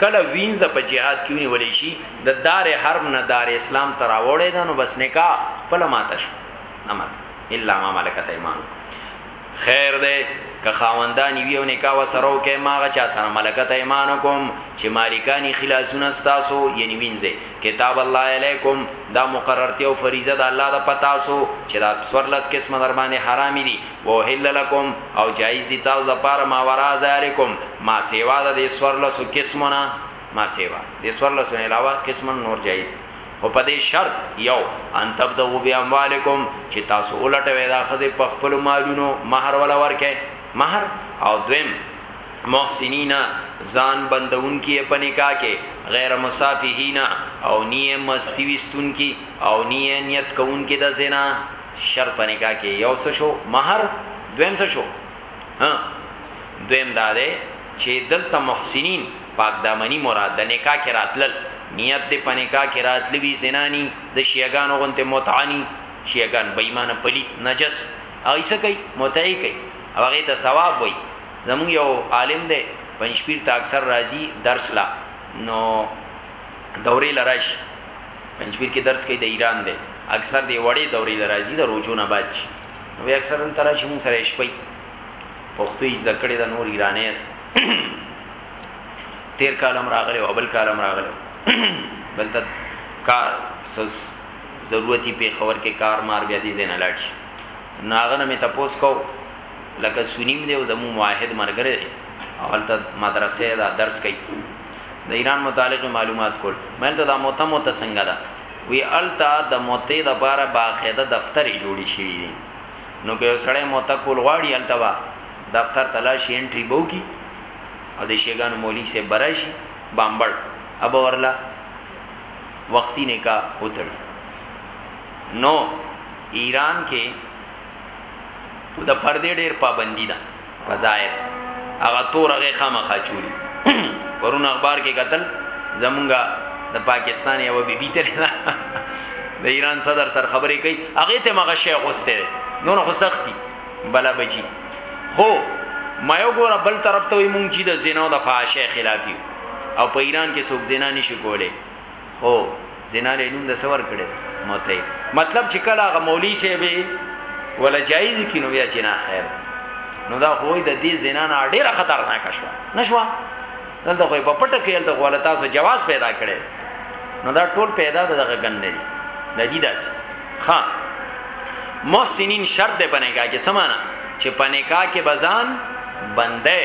کله وینز په جهاد کې ونیول شي د دار حرم نه دار اسلام تر راوړې ده نو بس نکاح خپل ماته شو نه ماته الا ما ملکت ايمانکم خیر دی که خاوندان یې وي او نکاح ورسره وکړئ، ما هغه چا سره ملکت ایمانکم چې مالکان یې خلاصونه ستاسو یعنې وینځئ، کتاب الله علیکم دا مقررتیا او فریضه د الله ده په تاسو چې دا څوارلس قسمه در باندې حرامې دي، واحل لکم او جایز دي تاسو لپاره ما وراء ذلکم ما سوا د دې څوارلسو قسمو نه، ما سوا د دې څوارلسو نه علاوه قسمن نور جایز دي. خو په دې شرط یو ان تبدغو بی اموالکم چې تاسو ولټوي دا خزه په خپل مالونو مہر ولا ورکه مہر او دویم محسنینا ځان بندون کی په نکاح کې غیر مصافینا او نیه مستی وستون کی او نیه نیت کون کی د زنا شر په نکاح کې یو څه شو مہر دویم څه شو ها دویم دا ده چې دلته محسنین پاک دامنی مراد ده نکاح کې راتلل نیت دې په نکاح کې راتلی وی زنا ني د شیعاګانو غونته متعه ني شیعاګان بې ایمان پلیت نجس هغه څه کوي متعه کوي هغه ته ثواب وي زموږ یو عالم دی پنځپیر ته اکثر راځي درس لا نو دورې لراش پنځپیر کې درس کوي د ایران دی اکثر دی وړې دورې لراځي د روزونه بعد وی اکثرا تراشم سره شپې پښتو یې زده کړې ده نور ایرانې ده تیر کالم راغلی او بل کالم راغلی بل ته کار سس ضرورتي په خبر کې کار مار بیا دې زنه لاړ شي ناغه نه مې تاسو کو لکه سنیم دی او زمو واحد مرګره دی او هلته مدرسې دا درس کوي د ایران متعلق معلومات کول مې ته دا موته موته څنګه ده وی التا د موته د بار باقاعده دفتر جوړی شوی دی نو که یو سړی موته کول غواړي التبا دفتر تلاشي انټری بو کی او د شیګانو مولوی سه براشي بامبړ اب ورلا وقتی نکاح وتړي نو ایران کې د پردې ډیر پابندی ده فضائل هغه تور هغه خامخا چولی پرون اخبار کې قتل زمونږه د پاکستان یو بیبي تل د ایران صدر سر خبرې کوي هغه ته مغه شی غوسته نو نه سختي بلا بچي خو ما یو ګوره بل طرف ته مونږ چې د زنا د فحاشې خلافي او په ایران کې څوک زنا نشي کولای خو زنا له نوم د سور کړي موته مطلب چې کله هغه مولوی شه به ولا جایز کینو بیا چې نه خیر نو دا خو د دې زنا نه ډیره خطرناک شوه نشوه دلته خو په پټه کې دلته غواړه تاسو جواز پیدا کړي نو دا ټول پیدا دغه ګن نه دي د دې داس ها محسنین شرط دی پنه کا چې سمانا چې پنه کا کې بزان بندې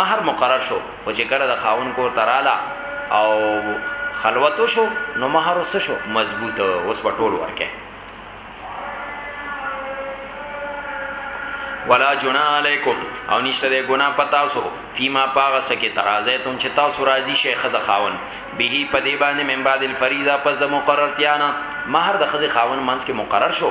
مهر مقرر شو او چې کله د خاون کور ته رااله او خلوت شو نو مهر وسه شو مضبوط اوس په ټول ورکه ولا جنا علیکم او نشته د ګنا پتا سو فيما پاغه سکه ترازه تم چې تاسو راضي شیخ زخاون به په دی باندې من بعد الفریضه پس د مقررتیانا مہر د خزه خاون منس کې مقرر شو